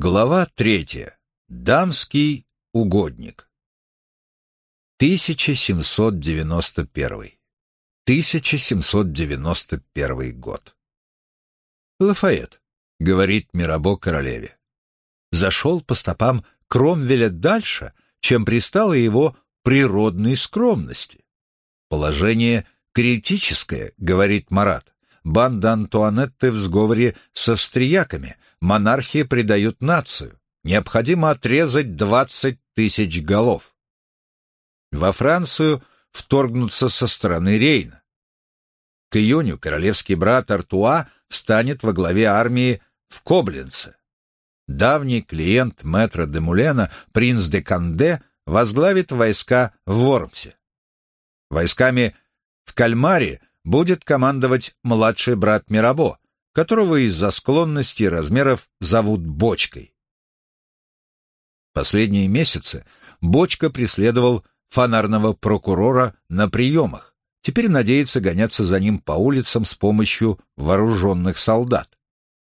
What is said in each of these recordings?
Глава третья. Дамский угодник. 1791. 1791 год. Лафайет, говорит Мирабо королеве, зашел по стопам Кромвеля дальше, чем пристало его природной скромности. Положение критическое, говорит Марат. Банда Антуанетты в сговоре с австрияками – монархии предают нацию. Необходимо отрезать 20 тысяч голов. Во Францию вторгнутся со стороны Рейна. К июню королевский брат Артуа встанет во главе армии в Коблинце. Давний клиент мэтра де Мулена, принц де Канде, возглавит войска в Вормсе. Войсками в Кальмаре будет командовать младший брат Мирабо, которого из-за склонности и размеров зовут Бочкой. Последние месяцы Бочка преследовал фонарного прокурора на приемах. Теперь надеется гоняться за ним по улицам с помощью вооруженных солдат.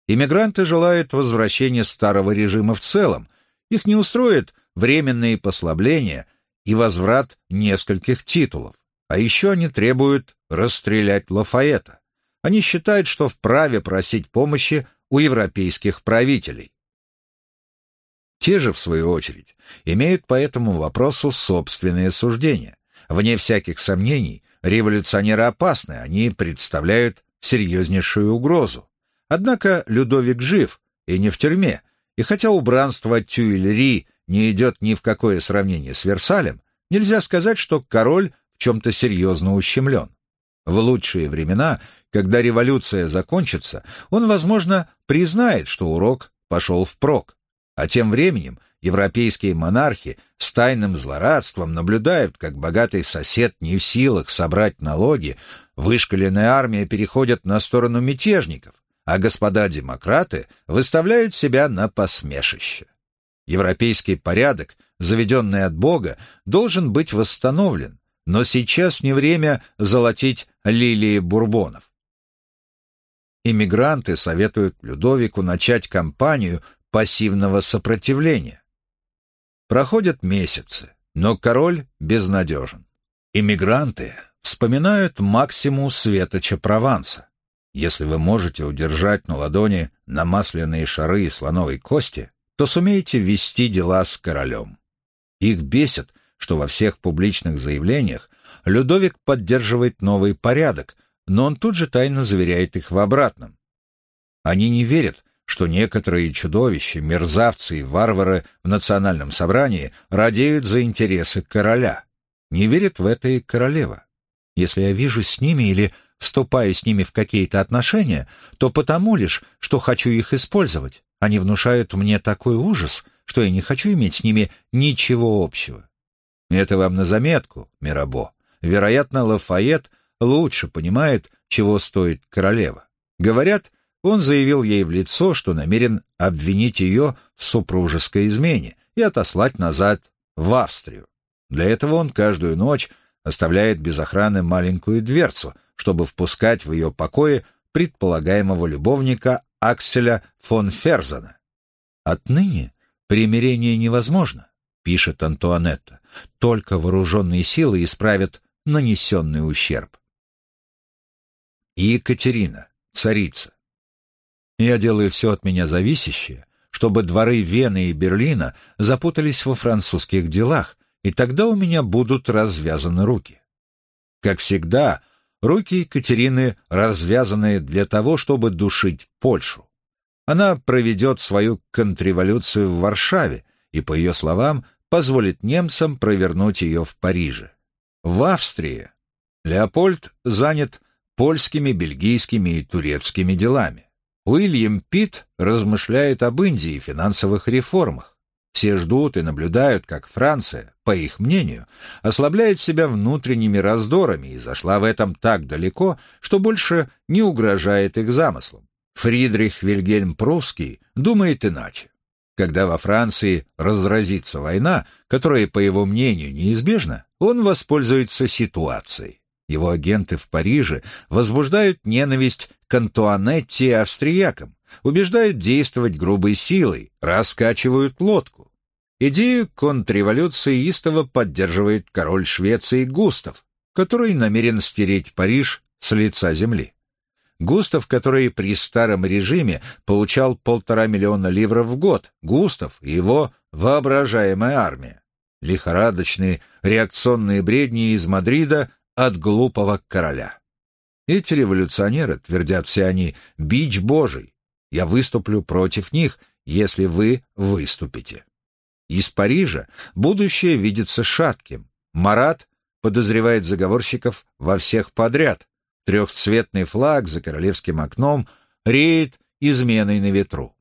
Иммигранты желают возвращения старого режима в целом. Их не устроит временные послабления и возврат нескольких титулов. А еще они требуют расстрелять Лафаэта. Они считают, что вправе просить помощи у европейских правителей. Те же, в свою очередь, имеют по этому вопросу собственные суждения. Вне всяких сомнений, революционеры опасны, они представляют серьезнейшую угрозу. Однако Людовик жив и не в тюрьме, и хотя убранство Тюильри не идет ни в какое сравнение с Версалем, нельзя сказать, что король в чем-то серьезно ущемлен. В лучшие времена когда революция закончится, он, возможно, признает, что урок пошел впрок. А тем временем европейские монархи с тайным злорадством наблюдают, как богатый сосед не в силах собрать налоги, вышкаленная армия переходит на сторону мятежников, а господа демократы выставляют себя на посмешище. Европейский порядок, заведенный от Бога, должен быть восстановлен, но сейчас не время золотить лилии бурбонов. Иммигранты советуют Людовику начать кампанию пассивного сопротивления. Проходят месяцы, но король безнадежен. Иммигранты вспоминают Максиму Светоча Прованса. Если вы можете удержать на ладони намасленные шары и слоновой кости, то сумеете вести дела с королем. Их бесит, что во всех публичных заявлениях Людовик поддерживает новый порядок, но он тут же тайно заверяет их в обратном. Они не верят, что некоторые чудовища, мерзавцы и варвары в национальном собрании радеют за интересы короля. Не верит в это и королева. Если я вижу с ними или вступаю с ними в какие-то отношения, то потому лишь, что хочу их использовать. Они внушают мне такой ужас, что я не хочу иметь с ними ничего общего. Это вам на заметку, Мирабо. Вероятно, Лафайет — лучше понимает, чего стоит королева. Говорят, он заявил ей в лицо, что намерен обвинить ее в супружеской измене и отослать назад в Австрию. Для этого он каждую ночь оставляет без охраны маленькую дверцу, чтобы впускать в ее покое предполагаемого любовника Акселя фон Ферзена. «Отныне примирение невозможно», — пишет Антуанетта, «только вооруженные силы исправят нанесенный ущерб» и Екатерина, царица. Я делаю все от меня зависящее, чтобы дворы Вены и Берлина запутались во французских делах, и тогда у меня будут развязаны руки. Как всегда, руки Екатерины развязаны для того, чтобы душить Польшу. Она проведет свою контрреволюцию в Варшаве и, по ее словам, позволит немцам провернуть ее в Париже. В Австрии Леопольд занят польскими, бельгийскими и турецкими делами. Уильям Питт размышляет об Индии и финансовых реформах. Все ждут и наблюдают, как Франция, по их мнению, ослабляет себя внутренними раздорами и зашла в этом так далеко, что больше не угрожает их замыслам. Фридрих Вильгельм Прусский думает иначе. Когда во Франции разразится война, которая, по его мнению, неизбежна, он воспользуется ситуацией. Его агенты в Париже возбуждают ненависть к Антуанетте и австриякам, убеждают действовать грубой силой, раскачивают лодку. Идею контрреволюции истово поддерживает король Швеции Густав, который намерен стереть Париж с лица земли. Густав, который при старом режиме получал полтора миллиона ливров в год, Густав и его воображаемая армия. Лихорадочные реакционные бредни из Мадрида от глупого короля. Эти революционеры, твердят все они, бич божий. Я выступлю против них, если вы выступите. Из Парижа будущее видится шатким. Марат подозревает заговорщиков во всех подряд. Трехцветный флаг за королевским окном реет изменой на ветру.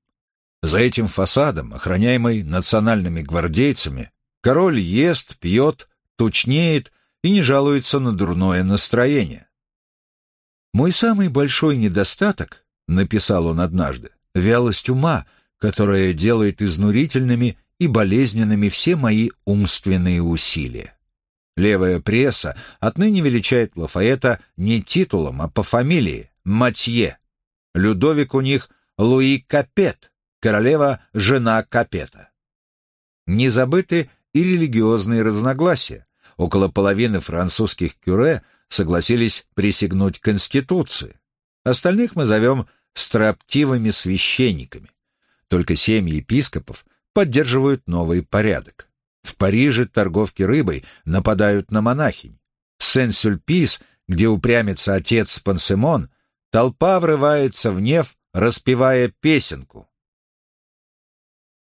За этим фасадом, охраняемый национальными гвардейцами, король ест, пьет, тучнеет и не жалуется на дурное настроение. «Мой самый большой недостаток», — написал он однажды, — «вялость ума, которая делает изнурительными и болезненными все мои умственные усилия». Левая пресса отныне величает Лафаэта не титулом, а по фамилии – Матье. Людовик у них Луи Капет, королева – жена Капета. Не забыты и религиозные разногласия. Около половины французских кюре согласились присягнуть Конституции. Остальных мы зовем строптивыми священниками. Только семьи епископов поддерживают новый порядок. В Париже торговки рыбой нападают на монахинь. Сен-Сюльпис, где упрямится отец Пансемон, толпа врывается в неф, распевая песенку.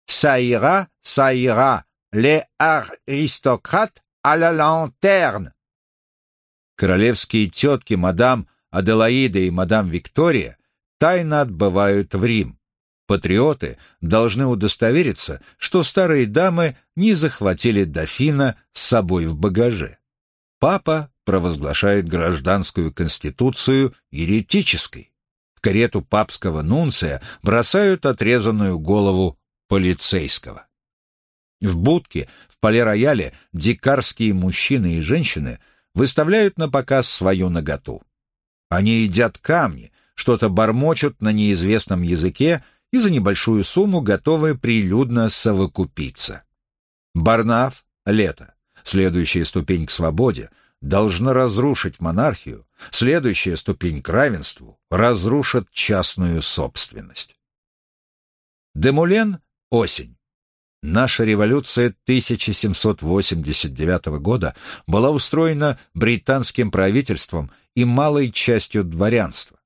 «Саира, саира, ле аристократ а la lanterne!» Королевские тетки мадам Аделаида и мадам Виктория тайно отбывают в Рим патриоты должны удостовериться, что старые дамы не захватили дофина с собой в багаже. Папа провозглашает гражданскую конституцию еретической. В карету папского нунция бросают отрезанную голову полицейского. В будке, поле-рояле дикарские мужчины и женщины выставляют на показ свою наготу. Они едят камни, что-то бормочут на неизвестном языке и за небольшую сумму готовы прилюдно совокупиться. Барнаф — лето. Следующая ступень к свободе должна разрушить монархию, следующая ступень к равенству разрушит частную собственность. Демулен — осень. Наша революция 1789 года была устроена британским правительством и малой частью дворянства.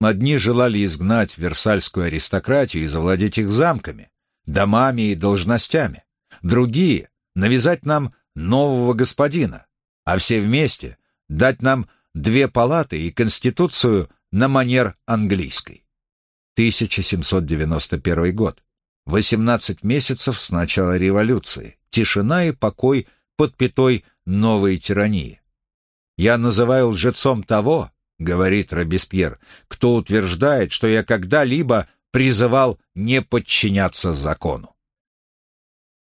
Одни желали изгнать версальскую аристократию и завладеть их замками, домами и должностями. Другие — навязать нам нового господина, а все вместе дать нам две палаты и конституцию на манер английской. 1791 год. 18 месяцев с начала революции. Тишина и покой под пятой новой тирании. Я называю лжецом того, — говорит Робеспьер, — кто утверждает, что я когда-либо призывал не подчиняться закону.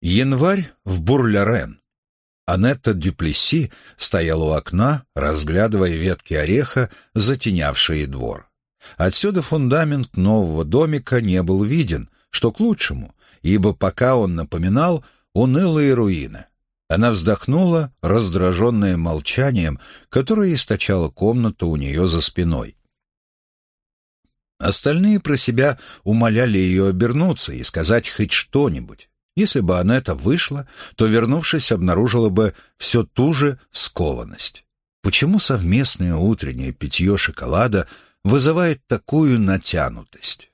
Январь в Бурлярен. Анетта Дюплесси стояла у окна, разглядывая ветки ореха, затенявшие двор. Отсюда фундамент нового домика не был виден, что к лучшему, ибо пока он напоминал унылые руины. Она вздохнула, раздраженная молчанием, которое источала комната у нее за спиной. Остальные про себя умоляли ее обернуться и сказать хоть что-нибудь. Если бы она это вышла, то, вернувшись, обнаружила бы все ту же скованность. Почему совместное утреннее питье шоколада вызывает такую натянутость?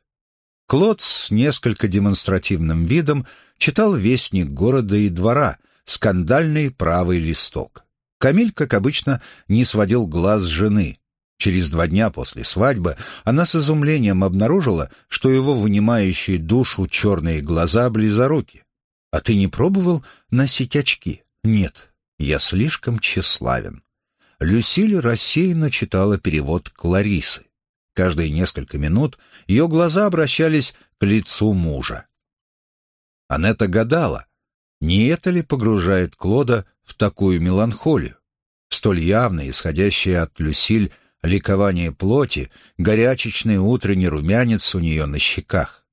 Клод с несколько демонстративным видом читал вестник города и двора — скандальный правый листок. Камиль, как обычно, не сводил глаз жены. Через два дня после свадьбы она с изумлением обнаружила, что его вынимающие душу черные глаза близоруки. «А ты не пробовал носить очки?» «Нет, я слишком тщеславен». Люсиль рассеянно читала перевод Кларисы. Каждые несколько минут ее глаза обращались к лицу мужа. Анетта гадала, не это ли погружает Клода в такую меланхолию? столь явно исходящее от Люсиль ликование плоти, горячечный утренний румянец у нее на щеках.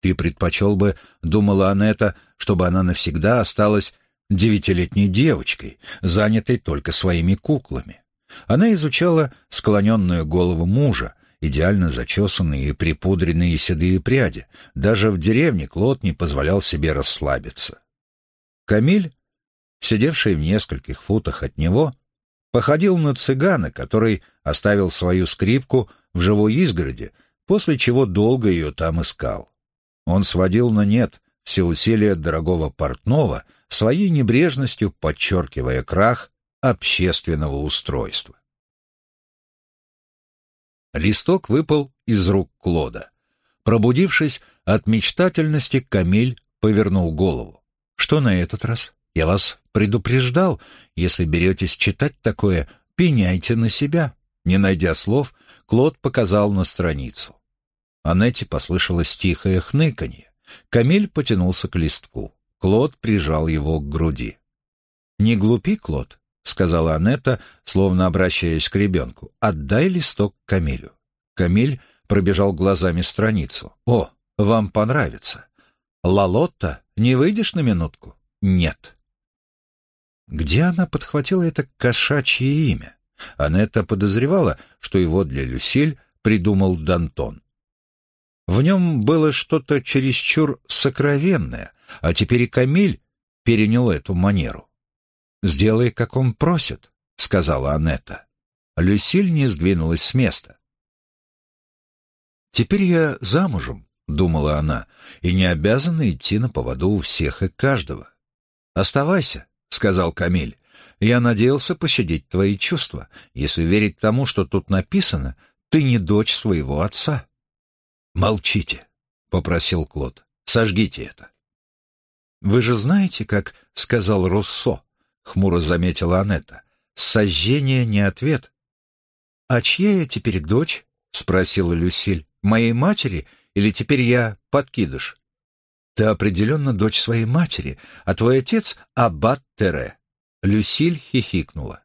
«Ты предпочел бы, — думала Анетта, — чтобы она навсегда осталась девятилетней девочкой, занятой только своими куклами. Она изучала склоненную голову мужа, идеально зачесанные и припудренные седые пряди. Даже в деревне Клод не позволял себе расслабиться. Камиль, сидевший в нескольких футах от него, походил на цыгана, который оставил свою скрипку в живой изгороди, после чего долго ее там искал. Он сводил на нет все усилия дорогого портного, своей небрежностью подчеркивая крах общественного устройства. Листок выпал из рук Клода. Пробудившись от мечтательности, Камиль повернул голову. «Что на этот раз? Я вас предупреждал. Если беретесь читать такое, пеняйте на себя». Не найдя слов, Клод показал на страницу. Анетте послышалось тихое хныканье. Камиль потянулся к листку. Клод прижал его к груди. «Не глупи, Клод», — сказала Анетта, словно обращаясь к ребенку. «Отдай листок Камилю». Камиль пробежал глазами страницу. «О, вам понравится. Лалотта, не выйдешь на минутку?» «Нет». Где она подхватила это кошачье имя? Анетта подозревала, что его для Люсиль придумал Дантон. В нем было что-то чересчур сокровенное, а теперь и Камиль перенял эту манеру. «Сделай, как он просит», — сказала Анетта. Люсиль не сдвинулась с места. «Теперь я замужем», — думала она, — «и не обязана идти на поводу у всех и каждого». «Оставайся», — сказал Камиль. «Я надеялся пощадить твои чувства. Если верить тому, что тут написано, ты не дочь своего отца». «Молчите», — попросил Клод. «Сожгите это». «Вы же знаете, как сказал Руссо», — хмуро заметила Анетта. «Сожжение не ответ». «А чья я теперь дочь?» — спросила Люсиль. «Моей матери или теперь я подкидыш?» «Ты определенно дочь своей матери, а твой отец — Аббат Тере». Люсиль хихикнула.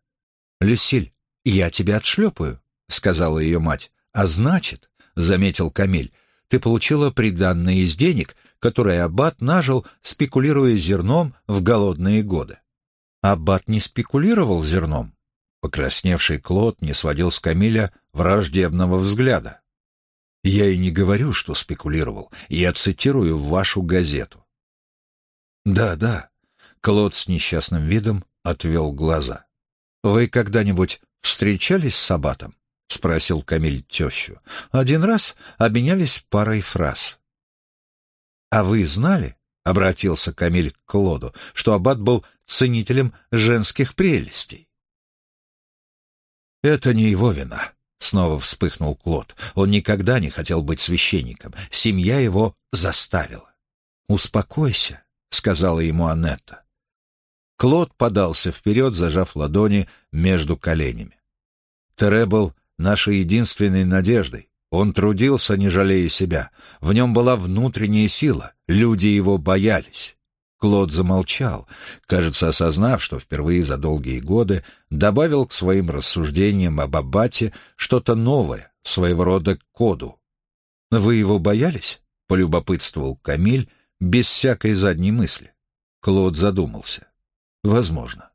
«Люсиль, я тебя отшлепаю», — сказала ее мать. «А значит, — заметил Камиль, ты получила приданное из денег, которые Аббат нажил, спекулируя зерном в голодные годы. Аббат не спекулировал зерном. Покрасневший Клод не сводил с Камиля враждебного взгляда. «Я и не говорю, что спекулировал. Я цитирую вашу газету». «Да, да», — Клод с несчастным видом отвел глаза. «Вы когда-нибудь встречались с Аббатом?» — спросил Камиль тещу. Один раз обменялись парой фраз. «А вы знали?» — обратился Камиль к Клоду, что аббат был ценителем женских прелестей. «Это не его вина», — снова вспыхнул Клод. «Он никогда не хотел быть священником. Семья его заставила». «Успокойся», — сказала ему Аннетта. Клод подался вперед, зажав ладони между коленями. Тере был нашей единственной надеждой. Он трудился, не жалея себя. В нем была внутренняя сила. Люди его боялись. Клод замолчал, кажется, осознав, что впервые за долгие годы добавил к своим рассуждениям об Аббате что-то новое, своего рода коду. «Вы его боялись?» — полюбопытствовал Камиль без всякой задней мысли. Клод задумался. «Возможно».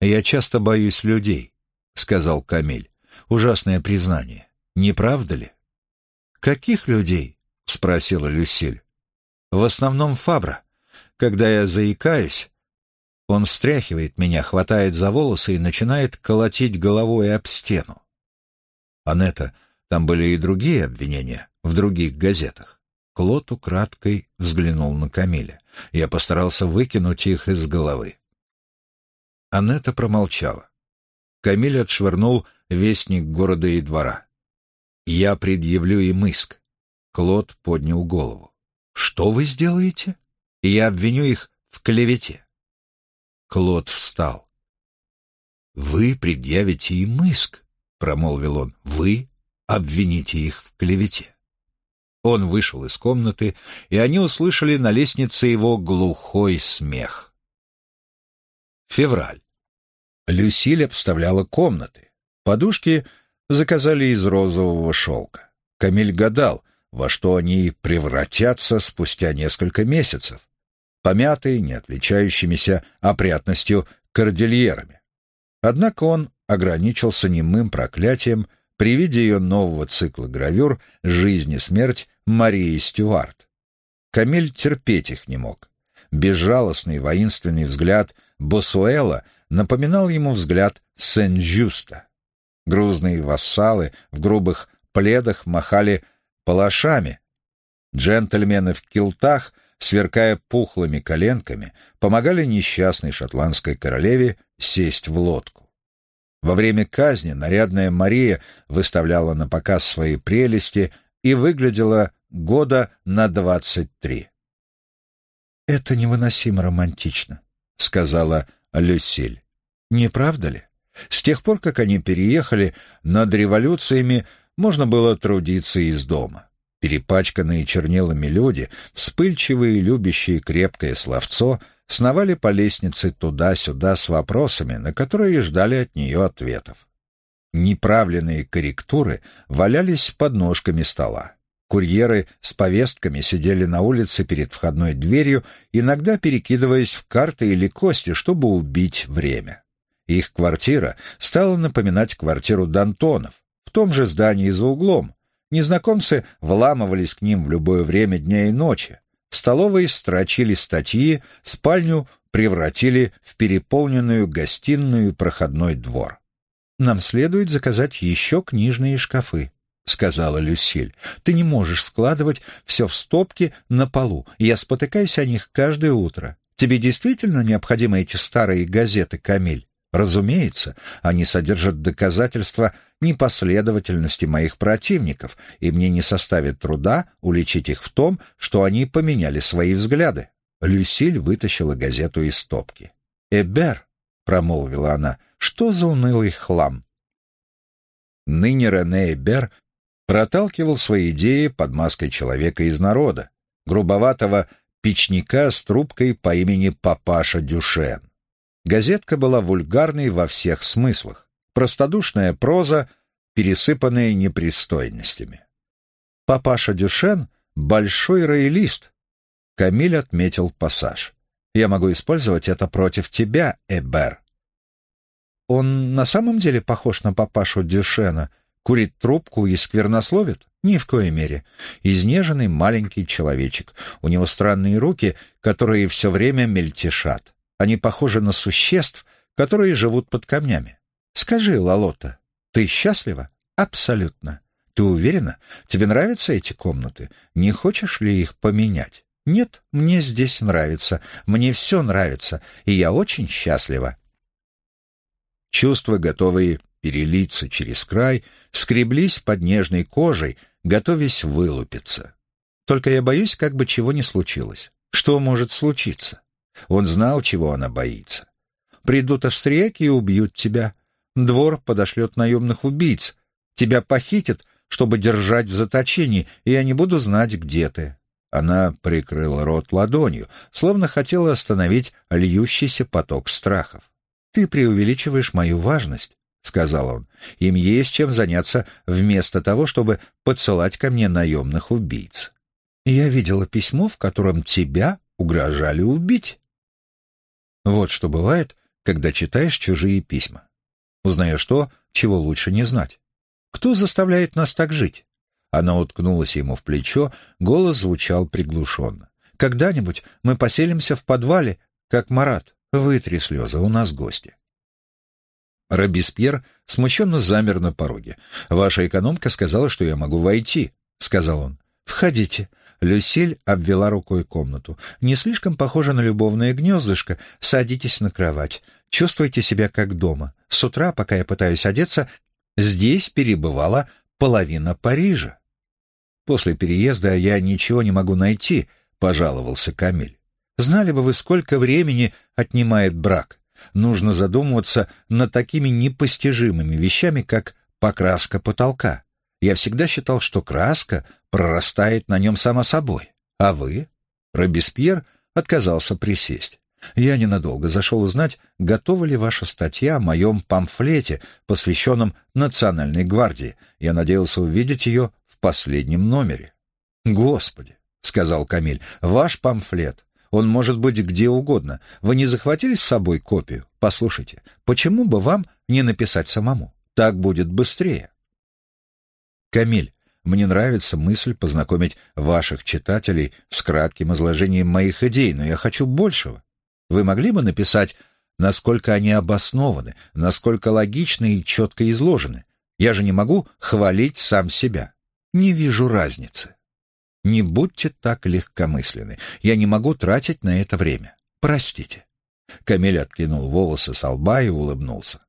«Я часто боюсь людей», — сказал Камиль. «Ужасное признание. Не правда ли?» «Каких людей?» — спросила Люсиль. «В основном Фабра. Когда я заикаюсь, он встряхивает меня, хватает за волосы и начинает колотить головой об стену. Анетта, там были и другие обвинения в других газетах. Клод украдкой взглянул на Камиля. Я постарался выкинуть их из головы. Анетта промолчала. Камиль отшвырнул вестник города и двора. «Я предъявлю им иск». Клод поднял голову. «Что вы сделаете?» «Я обвиню их в клевете». Клод встал. «Вы предъявите им иск», — промолвил он. «Вы обвините их в клевете». Он вышел из комнаты, и они услышали на лестнице его глухой смех. Февраль. Люсиль обставляла комнаты. Подушки заказали из розового шелка. Камиль гадал, во что они превратятся спустя несколько месяцев. Помятые, не отличающимися опрятностью кордильерами. Однако он ограничился немым проклятием при виде ее нового цикла гравюр «Жизнь и смерть» Марии Стюарт. Камиль терпеть их не мог. Безжалостный воинственный взгляд Босуэла напоминал ему взгляд Сен-Жюста. Грузные вассалы в грубых пледах махали палашами. Джентльмены в килтах, сверкая пухлыми коленками, помогали несчастной шотландской королеве сесть в лодку. Во время казни нарядная Мария выставляла на показ свои прелести и выглядела года на двадцать три. «Это невыносимо романтично», — сказала Люсиль. «Не правда ли? С тех пор, как они переехали, над революциями можно было трудиться из дома. Перепачканные чернилами люди, вспыльчивые, любящие крепкое словцо, сновали по лестнице туда-сюда с вопросами, на которые ждали от нее ответов. Неправленные корректуры валялись под ножками стола. Курьеры с повестками сидели на улице перед входной дверью, иногда перекидываясь в карты или кости, чтобы убить время. Их квартира стала напоминать квартиру Д'Антонов, том же здании за углом. Незнакомцы вламывались к ним в любое время дня и ночи. В столовой строчили статьи, спальню превратили в переполненную гостиную проходной двор. «Нам следует заказать еще книжные шкафы», — сказала Люсиль. «Ты не можешь складывать все в стопки на полу. Я спотыкаюсь о них каждое утро. Тебе действительно необходимы эти старые газеты, Камиль?» Разумеется, они содержат доказательства непоследовательности моих противников, и мне не составит труда уличить их в том, что они поменяли свои взгляды. Люсиль вытащила газету из стопки. «Эбер», — промолвила она, — «что за унылый хлам?» Ныне Рене Эбер проталкивал свои идеи под маской человека из народа, грубоватого печника с трубкой по имени Папаша Дюшен. Газетка была вульгарной во всех смыслах. Простодушная проза, пересыпанная непристойностями. Папаша Дюшен — большой роялист. Камиль отметил пассаж. «Я могу использовать это против тебя, Эбер». «Он на самом деле похож на папашу Дюшена?» Курит трубку и сквернословит? Ни в коей мере. Изнеженный маленький человечек. У него странные руки, которые все время мельтешат. Они похожи на существ, которые живут под камнями. Скажи, Лалота, ты счастлива? Абсолютно. Ты уверена? Тебе нравятся эти комнаты? Не хочешь ли их поменять? Нет, мне здесь нравится. Мне все нравится, и я очень счастлива. Чувства, готовые перелиться через край, скреблись под нежной кожей, готовясь вылупиться. Только я боюсь, как бы чего не случилось. Что может случиться? Он знал, чего она боится. Придут австрияки и убьют тебя. Двор подошлет наемных убийц. Тебя похитят, чтобы держать в заточении, и я не буду знать, где ты. Она прикрыла рот ладонью, словно хотела остановить льющийся поток страхов. «Ты преувеличиваешь мою важность сказал он. «Им есть чем заняться вместо того, чтобы подсылать ко мне наемных убийц. Я видела письмо, в котором тебя угрожали убить». Вот что бывает, когда читаешь чужие письма. Узнаешь то, чего лучше не знать. Кто заставляет нас так жить? Она уткнулась ему в плечо, голос звучал приглушенно. «Когда-нибудь мы поселимся в подвале, как Марат. Вытри слезы, у нас гости». Робеспьер смущенно замер на пороге. «Ваша экономка сказала, что я могу войти», — сказал он. «Входите». Люсиль обвела рукой комнату. «Не слишком похоже на любовное гнездышко. Садитесь на кровать. Чувствуйте себя как дома. С утра, пока я пытаюсь одеться, здесь перебывала половина Парижа». «После переезда я ничего не могу найти», — пожаловался Камиль. «Знали бы вы, сколько времени отнимает брак нужно задумываться над такими непостижимыми вещами, как покраска потолка. Я всегда считал, что краска прорастает на нем сама собой. А вы? Робеспьер отказался присесть. Я ненадолго зашел узнать, готова ли ваша статья о моем памфлете, посвященном Национальной гвардии. Я надеялся увидеть ее в последнем номере. Господи, — сказал Камиль, — ваш памфлет. Он может быть где угодно. Вы не захватили с собой копию? Послушайте, почему бы вам не написать самому? Так будет быстрее. Камиль, мне нравится мысль познакомить ваших читателей с кратким изложением моих идей, но я хочу большего. Вы могли бы написать, насколько они обоснованы, насколько логичны и четко изложены? Я же не могу хвалить сам себя. Не вижу разницы. Не будьте так легкомысленны. Я не могу тратить на это время. Простите. Камиль откинул волосы с лба и улыбнулся.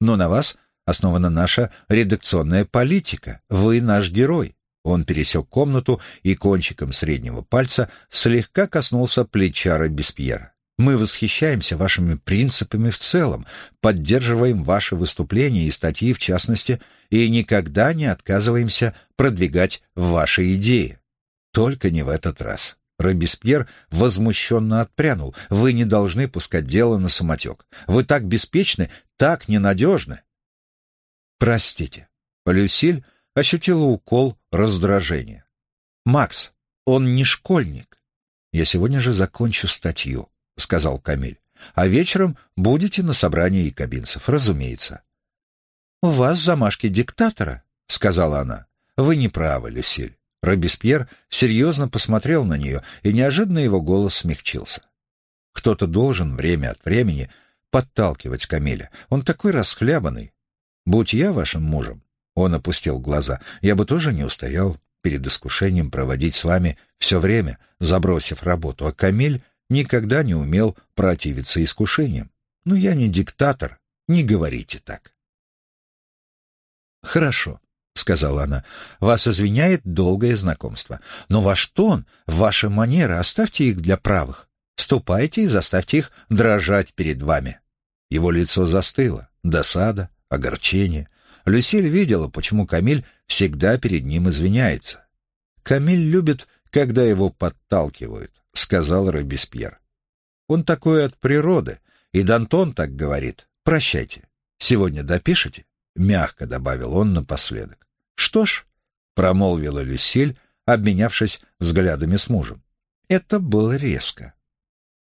Но на вас основана наша редакционная политика. Вы наш герой. Он пересек комнату и кончиком среднего пальца слегка коснулся плеча Робеспьера. Мы восхищаемся вашими принципами в целом, поддерживаем ваши выступления и статьи в частности, и никогда не отказываемся продвигать ваши идеи. Только не в этот раз. Робеспьер возмущенно отпрянул. Вы не должны пускать дело на самотек. Вы так беспечны, так ненадежны. Простите. Люсиль ощутила укол раздражения. Макс, он не школьник. Я сегодня же закончу статью. — сказал Камиль. «А вечером будете на собрании якобинцев, разумеется». «У вас замашки диктатора», — сказала она. «Вы не правы, Люсиль». Робеспьер серьезно посмотрел на нее, и неожиданно его голос смягчился. «Кто-то должен время от времени подталкивать Камиля. Он такой расхлябанный. Будь я вашим мужем, — он опустил глаза, — я бы тоже не устоял перед искушением проводить с вами все время, забросив работу, а Камиль никогда не умел противиться искушениям. Но я не диктатор, не говорите так. Хорошо, — сказала она, — вас извиняет долгое знакомство. Но ваш тон, ваши манеры, оставьте их для правых. Ступайте и заставьте их дрожать перед вами. Его лицо застыло. Досада, огорчение. Люсиль видела, почему Камиль всегда перед ним извиняется. Камиль любит, когда его подталкивают. — сказал Робеспьер. «Он такой от природы, и Дантон так говорит. Прощайте. Сегодня допишете?» — мягко добавил он напоследок. «Что ж», — промолвила Люсиль, обменявшись взглядами с мужем. Это было резко.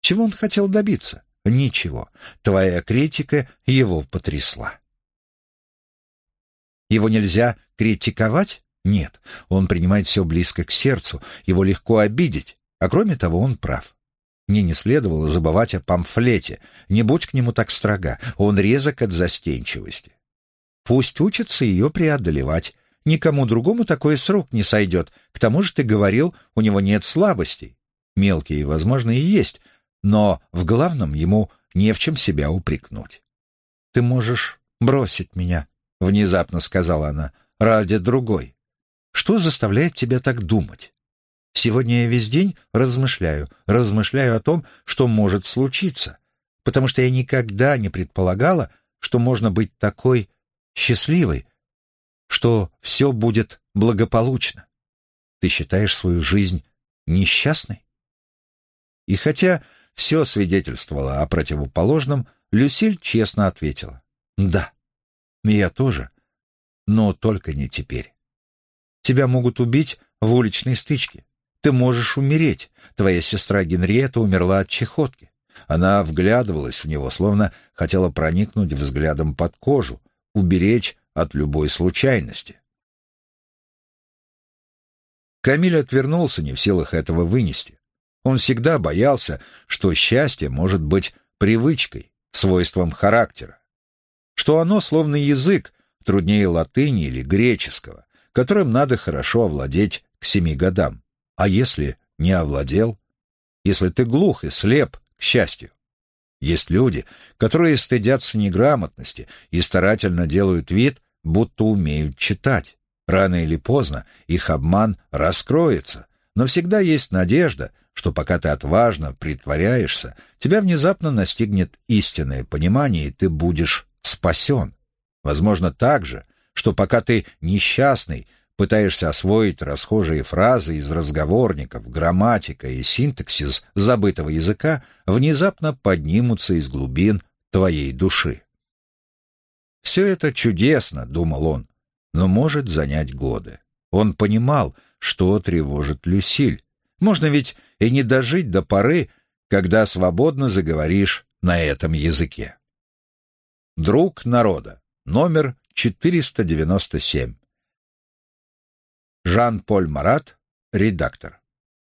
Чего он хотел добиться? Ничего. Твоя критика его потрясла. Его нельзя критиковать? Нет. Он принимает все близко к сердцу. Его легко обидеть. А кроме того, он прав. Мне не следовало забывать о памфлете. Не будь к нему так строга, он резок от застенчивости. Пусть учится ее преодолевать. Никому другому такой срок не сойдет. К тому же ты говорил, у него нет слабостей. Мелкие, возможно, и есть, но в главном ему не в чем себя упрекнуть. «Ты можешь бросить меня», — внезапно сказала она, — «ради другой. Что заставляет тебя так думать?» Сегодня я весь день размышляю, размышляю о том, что может случиться, потому что я никогда не предполагала, что можно быть такой счастливой, что все будет благополучно. Ты считаешь свою жизнь несчастной? И хотя все свидетельствовало о противоположном, Люсиль честно ответила. «Да, я тоже, но только не теперь. Тебя могут убить в уличной стычке. Ты можешь умереть. Твоя сестра Генриетта умерла от чехотки. Она вглядывалась в него, словно хотела проникнуть взглядом под кожу, уберечь от любой случайности. Камиль отвернулся, не в силах этого вынести. Он всегда боялся, что счастье может быть привычкой, свойством характера, что оно словно язык, труднее латыни или греческого, которым надо хорошо овладеть к семи годам. А если не овладел? Если ты глух и слеп, к счастью. Есть люди, которые стыдятся неграмотности и старательно делают вид, будто умеют читать. Рано или поздно их обман раскроется, но всегда есть надежда, что пока ты отважно притворяешься, тебя внезапно настигнет истинное понимание, и ты будешь спасен. Возможно, так же, что пока ты несчастный, пытаешься освоить расхожие фразы из разговорников, грамматика и синтаксис забытого языка, внезапно поднимутся из глубин твоей души. Все это чудесно, думал он, но может занять годы. Он понимал, что тревожит Люсиль. Можно ведь и не дожить до поры, когда свободно заговоришь на этом языке. Друг народа. Номер 497. Жан-Поль Марат, редактор.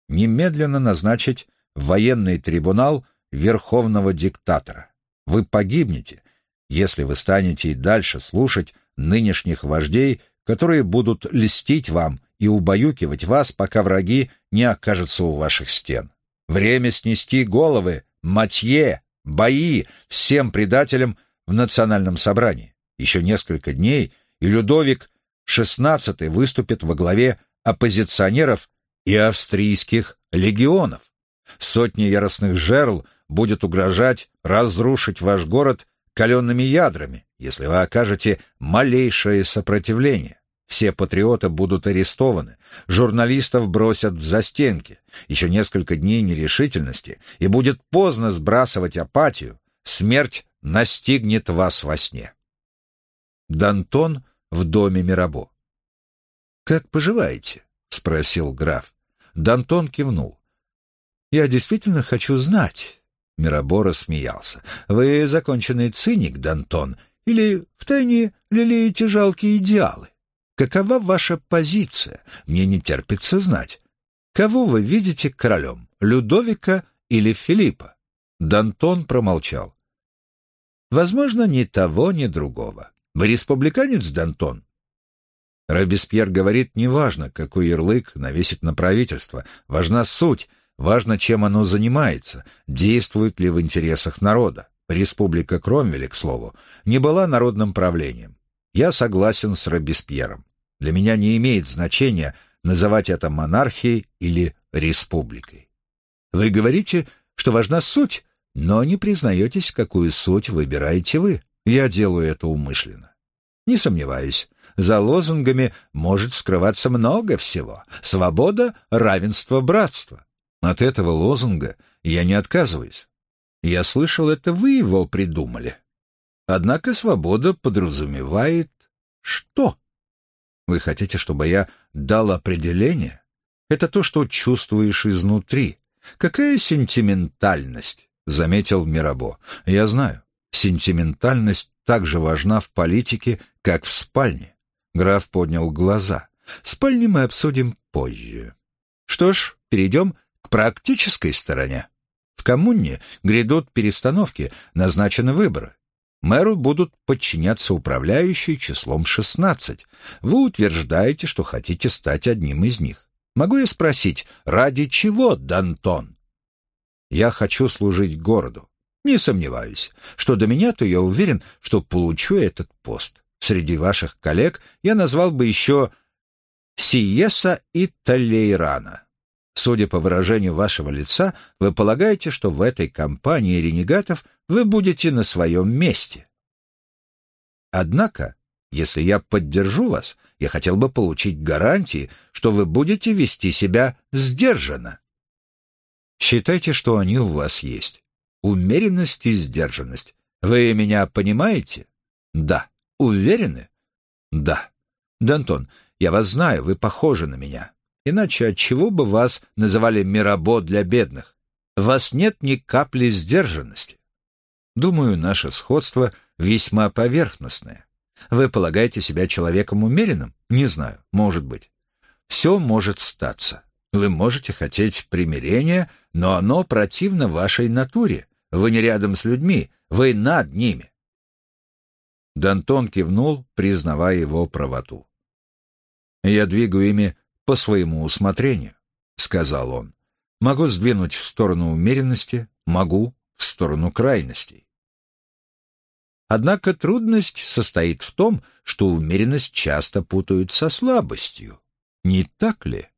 Немедленно назначить военный трибунал верховного диктатора. Вы погибнете, если вы станете и дальше слушать нынешних вождей, которые будут льстить вам и убаюкивать вас, пока враги не окажутся у ваших стен. Время снести головы, матье, бои всем предателям в национальном собрании. Еще несколько дней, и Людовик XVI выступит во главе оппозиционеров и австрийских легионов. Сотни яростных жерл будет угрожать разрушить ваш город каленными ядрами, если вы окажете малейшее сопротивление. Все патриоты будут арестованы, журналистов бросят в застенки, еще несколько дней нерешительности, и будет поздно сбрасывать апатию, смерть настигнет вас во сне. Дантон в доме Мирабо. «Как поживаете?» — спросил граф. Дантон кивнул. «Я действительно хочу знать». Мирабо рассмеялся. «Вы законченный циник, Дантон, или втайне лелеете жалкие идеалы? Какова ваша позиция? Мне не терпится знать. Кого вы видите королем, Людовика или Филиппа?» Дантон промолчал. Возможно, ни того, ни другого. Вы республиканец, Дантон? Робеспьер говорит, неважно, какой ярлык навесить на правительство, важна суть, важно, чем оно занимается, действует ли в интересах народа. Республика Кромвеля, к слову, не была народным правлением. Я согласен с Робеспьером. Для меня не имеет значения, называть это монархией или республикой. Вы говорите, что важна суть, но не признаетесь, какую суть выбираете вы. Я делаю это умышленно. Не сомневаюсь, за лозунгами может скрываться много всего. Свобода, равенство, братство. От этого лозунга я не отказываюсь. Я слышал, это вы его придумали. Однако свобода подразумевает что? Вы хотите, чтобы я дал определение? Это то, что чувствуешь изнутри. Какая сентиментальность? — заметил Мирабо. «Я знаю, сентиментальность так же важна в политике, как в спальне». Граф поднял глаза. «Спальни мы обсудим позже. Что ж, перейдем к практической стороне. В коммуне грядут перестановки, назначены выборы. Мэру будут подчиняться управляющие числом 16. Вы утверждаете, что хотите стать одним из них. Могу я спросить, ради чего, Дантон? Я хочу служить городу. Не сомневаюсь, что до меня, то я уверен, что получу этот пост. Среди ваших коллег я назвал бы еще Сиеса и Талейрана. Судя по выражению вашего лица, вы полагаете, что в этой компании ренегатов вы будете на своем месте. Однако, если я поддержу вас, я хотел бы получить гарантии, что вы будете вести себя сдержанно. Считайте, что они у вас есть. Умеренность и сдержанность. Вы меня понимаете? Да. Уверены? Да. Дантон, я вас знаю, вы похожи на меня. Иначе от чего бы вас называли Мирабо для бедных? Вас нет ни капли сдержанности. Думаю, наше сходство весьма поверхностное. Вы полагаете себя человеком умеренным? Не знаю, может быть. Все может статься. Вы можете хотеть примирения, но оно противно вашей натуре. Вы не рядом с людьми, вы над ними. Дантон кивнул, признавая его правоту. «Я двигаю ими по своему усмотрению», — сказал он. «Могу сдвинуть в сторону умеренности, могу в сторону крайностей». Однако трудность состоит в том, что умеренность часто путают со слабостью. Не так ли?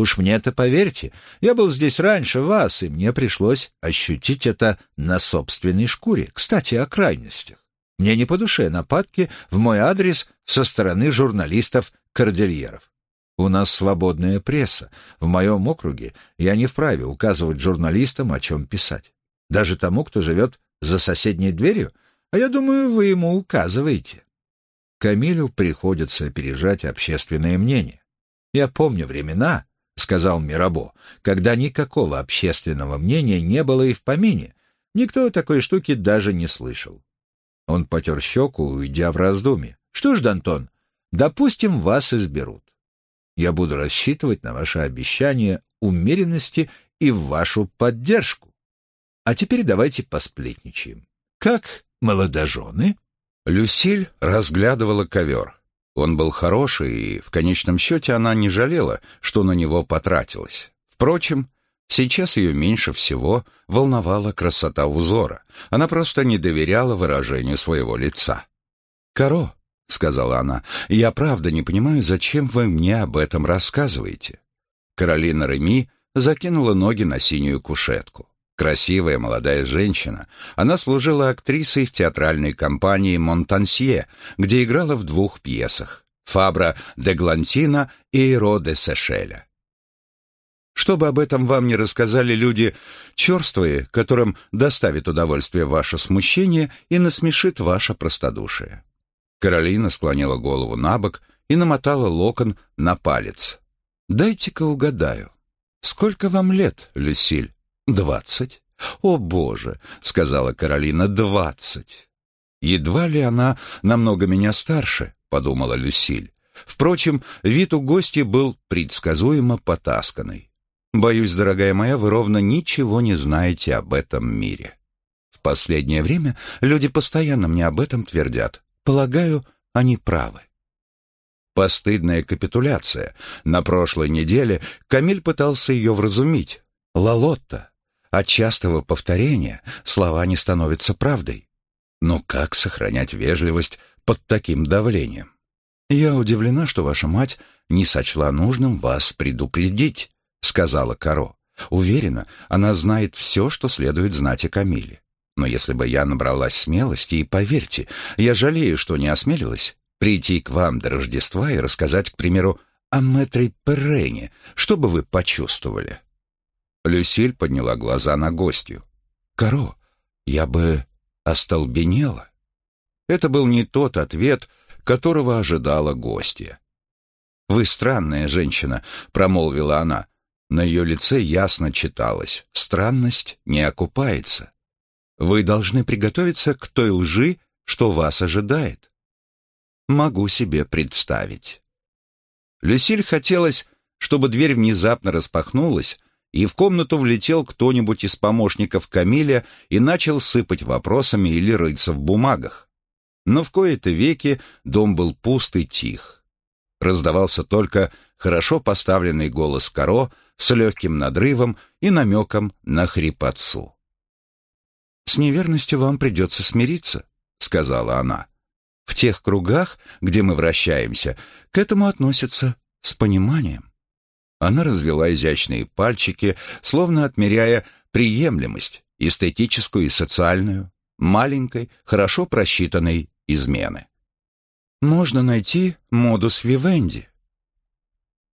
Уж мне это поверьте, я был здесь раньше вас, и мне пришлось ощутить это на собственной шкуре. Кстати, о крайностях. Мне не по душе нападки в мой адрес со стороны журналистов-кордильеров. У нас свободная пресса. В моем округе я не вправе указывать журналистам, о чем писать. Даже тому, кто живет за соседней дверью, а я думаю, вы ему указываете. Камилю приходится опережать общественное мнение. Я помню времена, — сказал Мирабо, — когда никакого общественного мнения не было и в помине. Никто такой штуке даже не слышал. Он потер щеку, уйдя в раздумье. «Что ж, Дантон, допустим, вас изберут. Я буду рассчитывать на ваше обещание умеренности и вашу поддержку. А теперь давайте посплетничаем. Как молодожены?» Люсиль разглядывала ковер. Он был хороший, и в конечном счете она не жалела, что на него потратилась. Впрочем, Сейчас ее меньше всего волновала красота узора. Она просто не доверяла выражению своего лица. «Каро», — сказала она, — «я правда не понимаю, зачем вы мне об этом рассказываете». Каролина Реми закинула ноги на синюю кушетку. Красивая молодая женщина, она служила актрисой в театральной компании «Монтансье», где играла в двух пьесах «Фабра де Глантина» и «Ро де Сешеля». Чтобы об этом вам не рассказали люди черствые, которым доставит удовольствие ваше смущение и насмешит ваше простодушие. Каролина склонила голову на бок и намотала локон на палец. «Дайте-ка угадаю. Сколько вам лет, Люсиль? Двадцать?» «О, Боже!» — сказала Каролина. «Двадцать!» «Едва ли она намного меня старше», — подумала Люсиль. Впрочем, вид у гостя был предсказуемо потасканный. Боюсь, дорогая моя, вы ровно ничего не знаете об этом мире. В последнее время люди постоянно мне об этом твердят. Полагаю, они правы. Постыдная капитуляция. На прошлой неделе Камиль пытался ее вразумить. Лалотта. От частого повторения слова не становятся правдой. Но как сохранять вежливость под таким давлением? Я удивлена, что ваша мать не сочла нужным вас предупредить. — сказала Каро. «Уверена, она знает все, что следует знать о Камиле. Но если бы я набралась смелости, и поверьте, я жалею, что не осмелилась, прийти к вам до Рождества и рассказать, к примеру, о мэтре Перрене, что бы вы почувствовали?» Люсиль подняла глаза на гостью. «Каро, я бы остолбенела». Это был не тот ответ, которого ожидала гостья. «Вы странная женщина», — промолвила она. На ее лице ясно читалось «Странность не окупается». Вы должны приготовиться к той лжи, что вас ожидает. Могу себе представить. Люсиль хотелось, чтобы дверь внезапно распахнулась, и в комнату влетел кто-нибудь из помощников Камиля и начал сыпать вопросами или рыться в бумагах. Но в кои-то веки дом был пуст и тих. Раздавался только хорошо поставленный голос Каро, с легким надрывом и намеком на хрипотцу. «С неверностью вам придется смириться», — сказала она. «В тех кругах, где мы вращаемся, к этому относятся с пониманием». Она развела изящные пальчики, словно отмеряя приемлемость, эстетическую и социальную, маленькой, хорошо просчитанной измены. Можно найти модус вивенди,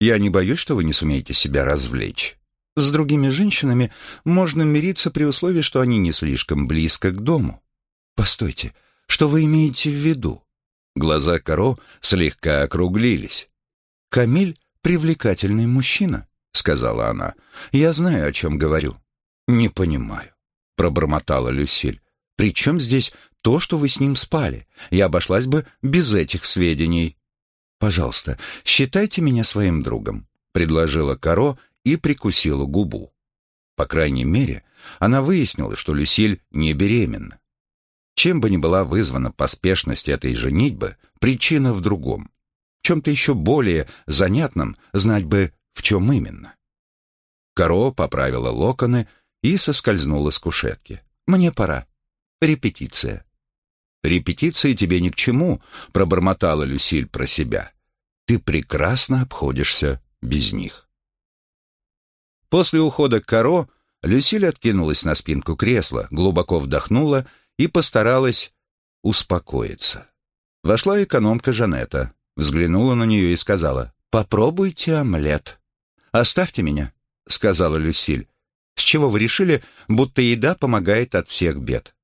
я не боюсь, что вы не сумеете себя развлечь. С другими женщинами можно мириться при условии, что они не слишком близко к дому. Постойте, что вы имеете в виду? Глаза Каро слегка округлились. «Камиль — привлекательный мужчина», — сказала она. «Я знаю, о чем говорю». «Не понимаю», — пробормотала Люсиль. «При чем здесь то, что вы с ним спали? Я обошлась бы без этих сведений». «Пожалуйста, считайте меня своим другом», — предложила Каро и прикусила губу. По крайней мере, она выяснила, что Люсиль не беременна. Чем бы ни была вызвана поспешность этой женитьбы, причина в другом. Чем-то еще более занятном знать бы, в чем именно. Каро поправила локоны и соскользнула с кушетки. «Мне пора. Репетиция». «Репетиции тебе ни к чему», — пробормотала Люсиль про себя ты прекрасно обходишься без них. После ухода Каро Люсиль откинулась на спинку кресла, глубоко вдохнула и постаралась успокоиться. Вошла экономка Жанетта, взглянула на нее и сказала, «Попробуйте омлет». «Оставьте меня», — сказала Люсиль. «С чего вы решили, будто еда помогает от всех бед?»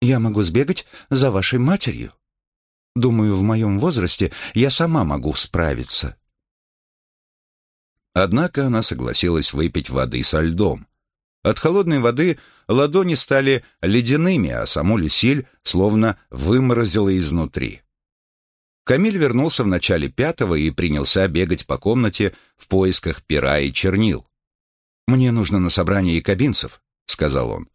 «Я могу сбегать за вашей матерью. Думаю, в моем возрасте я сама могу справиться». Однако она согласилась выпить воды со льдом. От холодной воды ладони стали ледяными, а саму Люсиль словно выморозила изнутри. Камиль вернулся в начале пятого и принялся бегать по комнате в поисках пера и чернил. «Мне нужно на собрание якобинцев», — сказал он.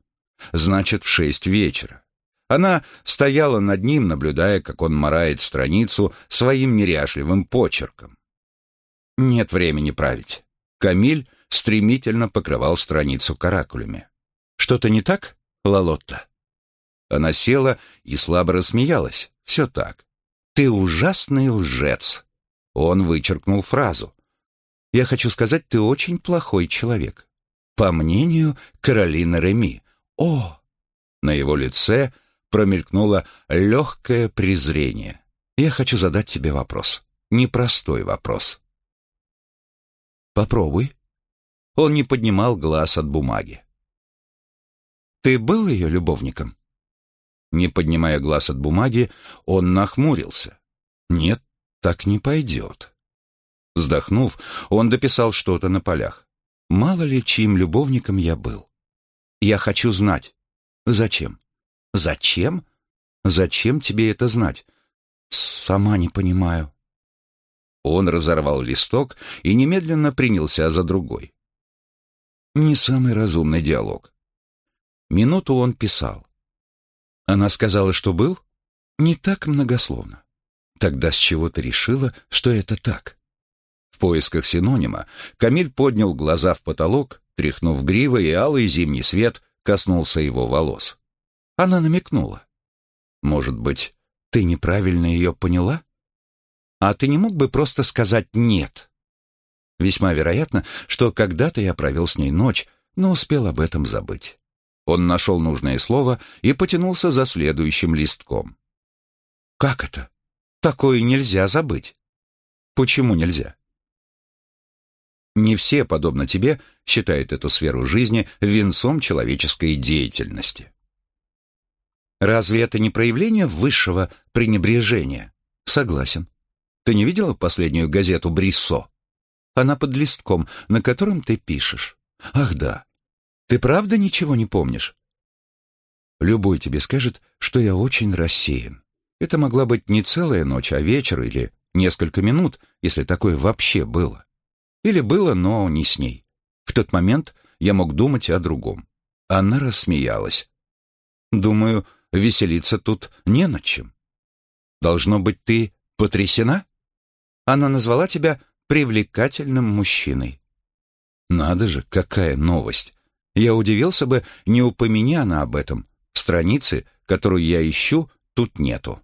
«Значит, в шесть вечера». Она стояла над ним, наблюдая, как он морает страницу своим неряшливым почерком. Нет времени править. Камиль стремительно покрывал страницу каракулями. «Что-то не так, Лалотта?» Она села и слабо рассмеялась. «Все так. «Ты ужасный лжец!» Он вычеркнул фразу. «Я хочу сказать, ты очень плохой человек. По мнению Каролины Реми. О!» На его лице промелькнуло легкое презрение. «Я хочу задать тебе вопрос. Непростой вопрос». «Попробуй». Он не поднимал глаз от бумаги. «Ты был ее любовником?» Не поднимая глаз от бумаги, он нахмурился. «Нет, так не пойдет». Вздохнув, он дописал что-то на полях. «Мало ли, чьим любовником я был. Я хочу знать. Зачем? Зачем? Зачем тебе это знать? Сама не понимаю». Он разорвал листок и немедленно принялся за другой. Не самый разумный диалог. Минуту он писал. Она сказала, что был? Не так многословно. Тогда с чего ты решила, что это так? В поисках синонима Камиль поднял глаза в потолок, тряхнув гривой, и алый зимний свет коснулся его волос. Она намекнула. Может быть, ты неправильно ее поняла? А ты не мог бы просто сказать «нет»? Весьма вероятно, что когда-то я провел с ней ночь, но успел об этом забыть. Он нашел нужное слово и потянулся за следующим листком. «Как это? Такое нельзя забыть». «Почему нельзя?» Не все, подобно тебе, считают эту сферу жизни венцом человеческой деятельности. Разве это не проявление высшего пренебрежения? Согласен. Ты не видела последнюю газету «Бриссо»? Она под листком, на котором ты пишешь. Ах да, ты правда ничего не помнишь? Любой тебе скажет, что я очень рассеян. Это могла быть не целая ночь, а вечер или несколько минут, если такое вообще было. Или было, но не с ней. В тот момент я мог думать о другом. Она рассмеялась. Думаю, веселиться тут не над чем. Должно быть, ты потрясена? Она назвала тебя привлекательным мужчиной. Надо же, какая новость! Я удивился бы, не упомяни она об этом. Страницы, которую я ищу, тут нету.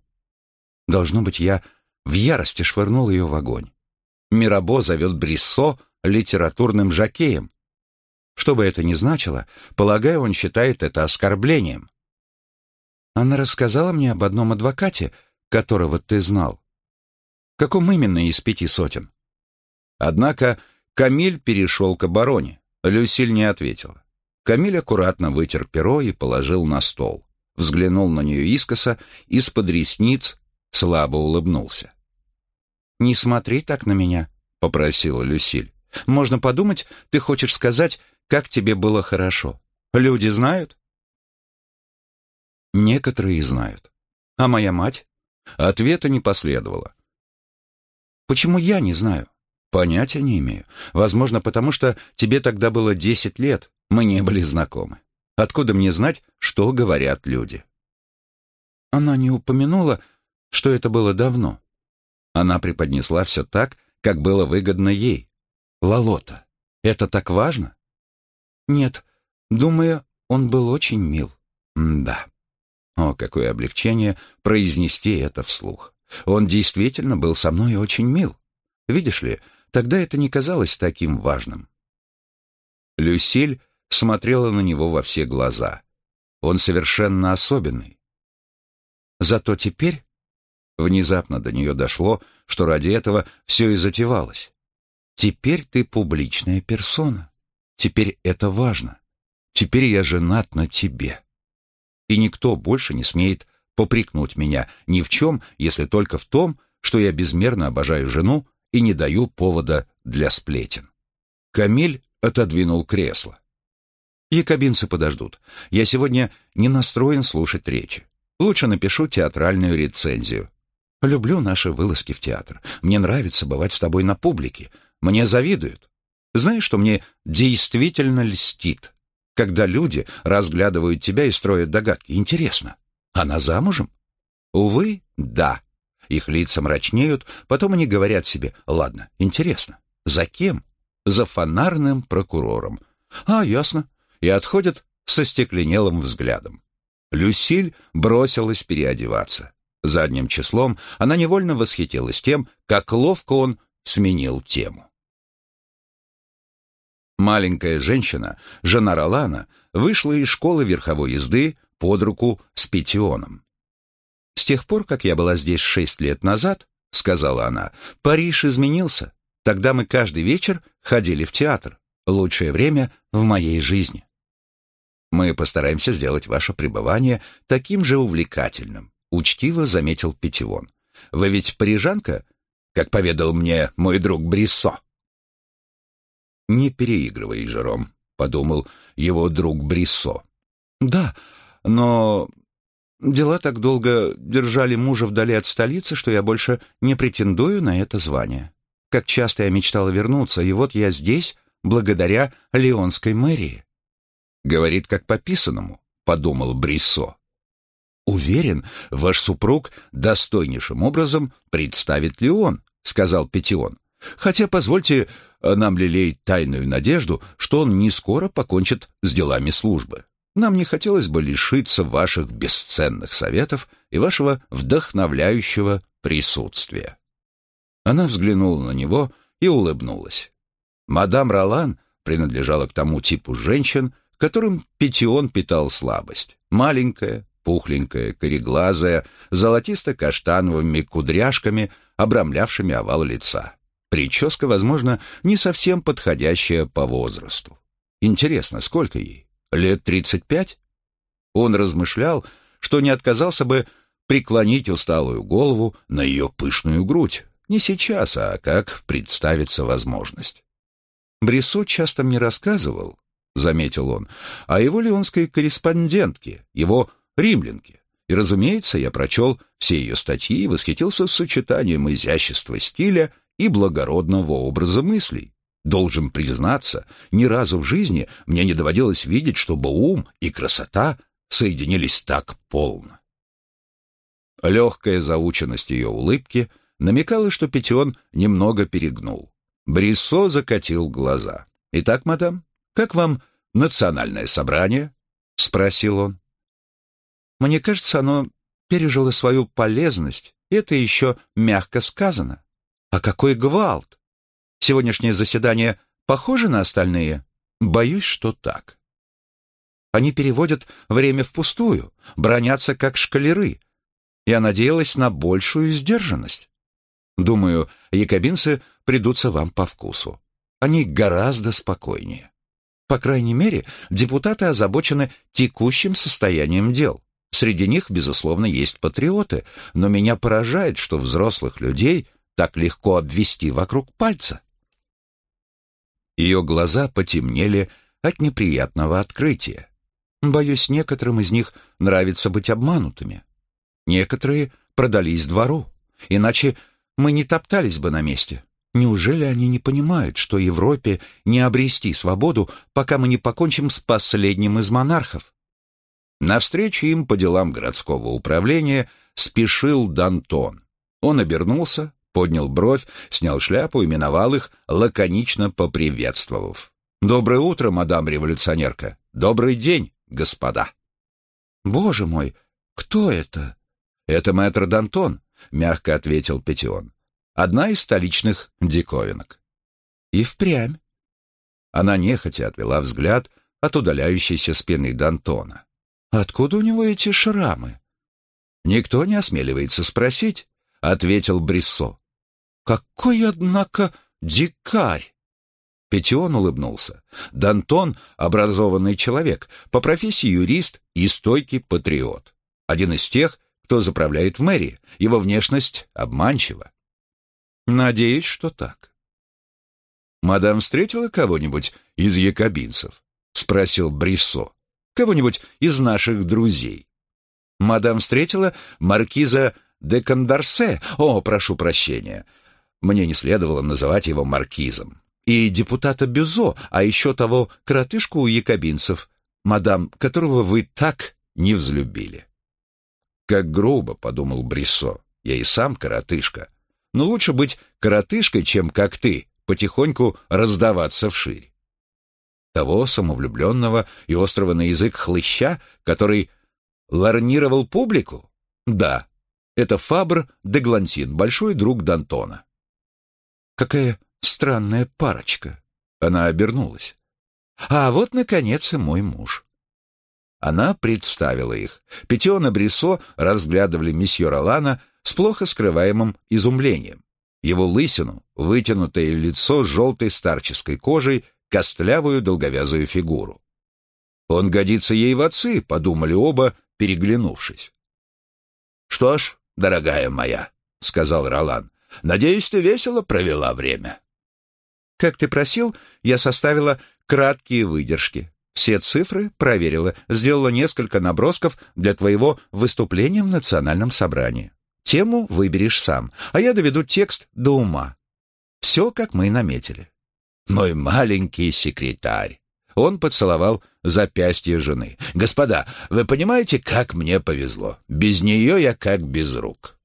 Должно быть, я в ярости швырнул ее в огонь. Мирабо зовет Бриссо литературным жакеем. Что бы это ни значило, полагаю, он считает это оскорблением. Она рассказала мне об одном адвокате, которого ты знал. Каком именно из пяти сотен? Однако Камиль перешел к обороне. Люсиль не ответила. Камиль аккуратно вытер перо и положил на стол. Взглянул на нее искоса, из-под ресниц слабо улыбнулся. «Не смотри так на меня», — попросила Люсиль. «Можно подумать, ты хочешь сказать, как тебе было хорошо. Люди знают?» Некоторые знают. А моя мать? Ответа не последовало. Почему я не знаю? Понятия не имею. Возможно, потому что тебе тогда было десять лет, мы не были знакомы. Откуда мне знать, что говорят люди? Она не упомянула, что это было давно. Она преподнесла все так, как было выгодно ей. Лалота, это так важно? Нет, думаю, он был очень мил. М да. О, какое облегчение произнести это вслух. Он действительно был со мной очень мил. Видишь ли, тогда это не казалось таким важным. Люсиль смотрела на него во все глаза. Он совершенно особенный. Зато теперь Внезапно до нее дошло, что ради этого все и затевалось. Теперь ты публичная персона. Теперь это важно. Теперь я женат на тебе. И никто больше не смеет попрекнуть меня ни в чем, если только в том, что я безмерно обожаю жену и не даю повода для сплетен. Камиль отодвинул кресло. Якобинцы подождут. Я сегодня не настроен слушать речи. Лучше напишу театральную рецензию. Люблю наши вылазки в театр. Мне нравится бывать с тобой на публике. Мне завидуют. Знаешь, что мне действительно льстит? Когда люди разглядывают тебя и строят догадки. Интересно, она замужем? Увы, да. Их лица мрачнеют, потом они говорят себе, ладно, интересно, за кем? За фонарным прокурором. А, ясно. И отходят со стекленелым взглядом. Люсиль бросилась переодеваться. Задним числом она невольно восхитилась тем, как ловко он сменил тему. Маленькая женщина, жена Ролана, вышла из школы верховой езды под руку с Петионом. «С тех пор, как я была здесь шесть лет назад, — сказала она, — Париж изменился. Тогда мы каждый вечер ходили в театр. Лучшее время в моей жизни. Мы постараемся сделать ваше пребывание таким же увлекательным. — учтиво заметил Петивон. «Вы ведь парижанка, как поведал мне мой друг Бриссо?» «Не переигрывай, Жером», — подумал его друг Бриссо. «Да, но дела так долго держали мужа вдали от столицы, что я больше не претендую на это звание. Как часто я мечтала вернуться, и вот я здесь, благодаря Леонской мэрии». «Говорит, как по писанному», — подумал Бриссо. «Уверен, ваш супруг достойнейшим образом представит Леон», — сказал Петион. «Хотя, позвольте нам лелеять тайную надежду, что он не скоро покончит с делами службы. Нам не хотелось бы лишиться ваших бесценных советов и вашего вдохновляющего присутствия». Она взглянула на него и улыбнулась. Мадам Ролан принадлежала к тому типу женщин, которым Петион питал слабость. Маленькая, пухленькая, кореглазая, золотисто-каштановыми кудряшками, обрамлявшими овал лица. Прическа, возможно, не совсем подходящая по возрасту. Интересно, сколько ей? Лет тридцать пять? Он размышлял, что не отказался бы преклонить усталую голову на ее пышную грудь. Не сейчас, а как представится возможность. Брисо часто мне рассказывал, — заметил он, — о его леонской корреспондентке, его римлянки. И, разумеется, я прочел все ее статьи и восхитился сочетанием изящества стиля и благородного образа мыслей. Должен признаться, ни разу в жизни мне не доводилось видеть, чтобы ум и красота соединились так полно. Легкая заученность ее улыбки намекала, что Петион немного перегнул. Бриссо закатил глаза. «Итак, мадам, как вам национальное собрание?» — спросил он. Мне кажется, оно пережило свою полезность, и это еще мягко сказано. А какой гвалт! Сегодняшнее заседание похоже на остальные? Боюсь, что так. Они переводят время впустую, бронятся как шкалеры. Я надеялась на большую сдержанность. Думаю, якобинцы придутся вам по вкусу. Они гораздо спокойнее. По крайней мере, депутаты озабочены текущим состоянием дел. Среди них, безусловно, есть патриоты, но меня поражает, что взрослых людей так легко обвести вокруг пальца. Ее глаза потемнели от неприятного открытия. Боюсь, некоторым из них нравится быть обманутыми. Некоторые продались двору, иначе мы не топтались бы на месте. Неужели они не понимают, что Европе не обрести свободу, пока мы не покончим с последним из монархов? Навстречу им по делам городского управления спешил Дантон. Он обернулся, поднял бровь, снял шляпу и миновал их, лаконично поприветствовав. «Доброе утро, мадам революционерка! Добрый день, господа!» «Боже мой, кто это?» «Это мэтр Дантон», — мягко ответил Петион. «Одна из столичных диковинок». «И впрямь». Она нехотя отвела взгляд от удаляющейся спины Дантона. Откуда у него эти шрамы? никто не осмеливается спросить, — ответил Бриссо. «Какой, однако, дикарь!» Петион улыбнулся. Дантон — образованный человек, по профессии юрист и стойкий патриот. Один из тех, кто заправляет в мэрии. Его внешность обманчива. Надеюсь, что так. «Мадам встретила кого-нибудь из якобинцев?» — спросил Бриссо. «Кого-нибудь из наших друзей?» «Мадам встретила маркиза де Кондарсе. О, прошу прощения. Мне не следовало называть его маркизом. И депутата Бюзо, а еще того коротышку у якобинцев, мадам, которого вы так не взлюбили». «Как грубо», — подумал Бриссо. «Я и сам коротышка. Но лучше быть коротышкой, чем, как ты, потихоньку раздаваться вширь. Того самовлюбленного и острого на язык хлыща, который ларнировал публику? Да, это Фабр де Глантин, большой друг Д'Антона. Какая странная парочка. Она обернулась. А вот, наконец, и мой муж. Она представила их. Петион и Брисо разглядывали месье Ролана с плохо скрываемым изумлением его лысину, вытянутое лицо с желтой старческой кожей, костлявую долговязую фигуру. «Он годится ей в отцы», — подумали оба, переглянувшись. «Что ж, дорогая моя», — сказал Ролан, — «надеюсь, ты весело провела время». «Как ты просил, я составила краткие выдержки. Все цифры проверила, сделала несколько набросков для твоего выступления в национальном собрании. Тему выберешь сам, а я доведу текст до ума. Все, как мы наметили. Мой маленький секретарь. Он поцеловал запястье жены. «Господа, вы понимаете, как мне повезло? Без нее я как без рук».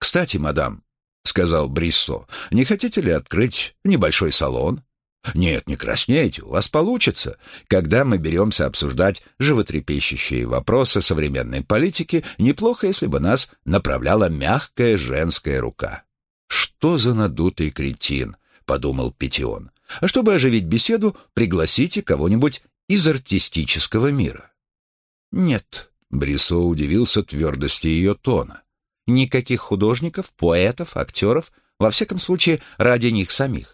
«Кстати, мадам», — сказал Бриссо, — «не хотите ли открыть небольшой салон? Нет, не краснейте, у вас получится. Когда мы беремся обсуждать животрепещущие вопросы современной политики, неплохо, если бы нас направляла мягкая женская рука. Что за надутый кретин, подумал Петион. А чтобы оживить беседу, пригласите кого-нибудь из артистического мира. Нет, Брисо удивился твердости ее тона. Никаких художников, поэтов, актеров, во всяком случае, ради них самих.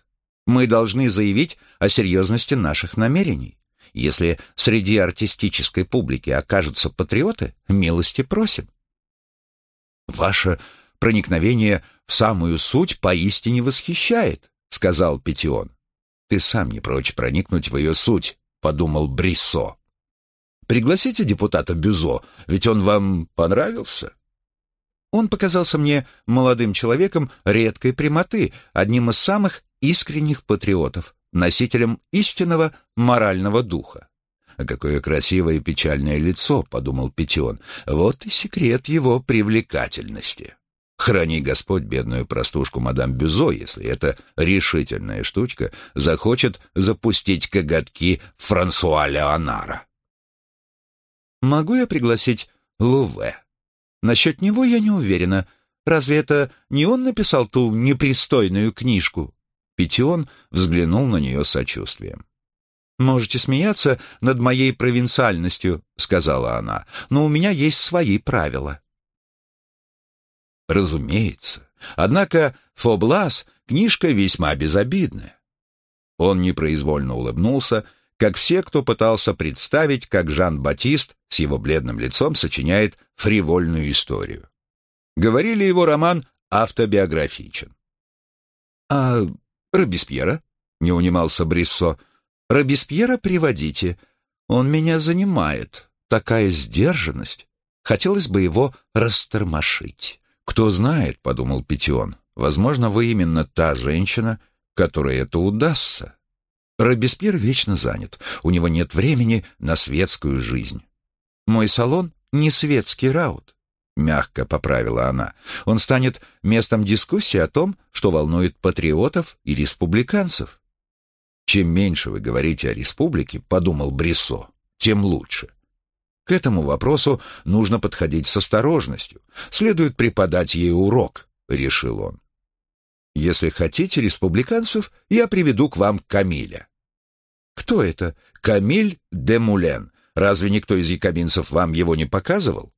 Мы должны заявить о серьезности наших намерений. Если среди артистической публики окажутся патриоты, милости просим. Ваше проникновение в самую суть поистине восхищает, сказал Петион. Ты сам не прочь проникнуть в ее суть, подумал Бриссо. Пригласите депутата Бюзо, ведь он вам понравился. Он показался мне молодым человеком редкой прямоты, одним из самых искренних патриотов, носителем истинного морального духа. «А какое красивое и печальное лицо», — подумал Петион. «Вот и секрет его привлекательности». Храни Господь бедную простушку мадам Бюзо, если эта решительная штучка захочет запустить коготки Франсуа Леонара. «Могу я пригласить Луве?» «Насчет него я не уверена. Разве это не он написал ту непристойную книжку?» Петион взглянул на нее сочувствием. «Можете смеяться над моей провинциальностью», — сказала она, «но у меня есть свои правила». Разумеется. Однако «Фоблас» — книжка весьма безобидная. Он непроизвольно улыбнулся, как все, кто пытался представить, как Жан-Батист с его бледным лицом сочиняет фривольную историю. Говорили, его роман автобиографичен. «А Робеспьера?» — не унимался Бриссо. «Робеспьера приводите. Он меня занимает. Такая сдержанность. Хотелось бы его растормошить». «Кто знает», — подумал Петион, — «возможно, вы именно та женщина, которой это удастся». Робеспьер вечно занят, у него нет времени на светскую жизнь. Мой салон — не светский раут мягко поправила она. Он станет местом дискуссии о том, что волнует патриотов и республиканцев. Чем меньше вы говорите о республике, подумал Бриссо, тем лучше. К этому вопросу нужно подходить с осторожностью. Следует преподать ей урок, решил он. Если хотите республиканцев, я приведу к вам Камиля. Кто это? Камиль де Мулен. Разве никто из якобинцев вам его не показывал?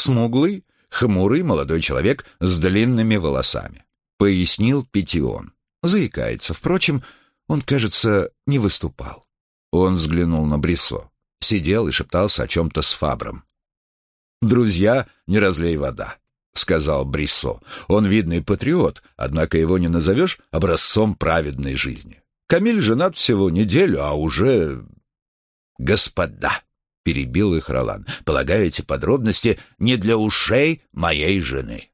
Смуглый, хмурый молодой человек с длинными волосами, пояснил Петион. Заикается, впрочем, он, кажется, не выступал. Он взглянул на Брисо, сидел и шептался о чем-то с Фабром. «Друзья, не разлей вода», — сказал Бриссо. «Он видный патриот, однако его не назовешь образцом праведной жизни. Камиль женат всего неделю, а уже...» «Господа», — перебил их Ролан, — «полагаю, эти подробности не для ушей моей жены».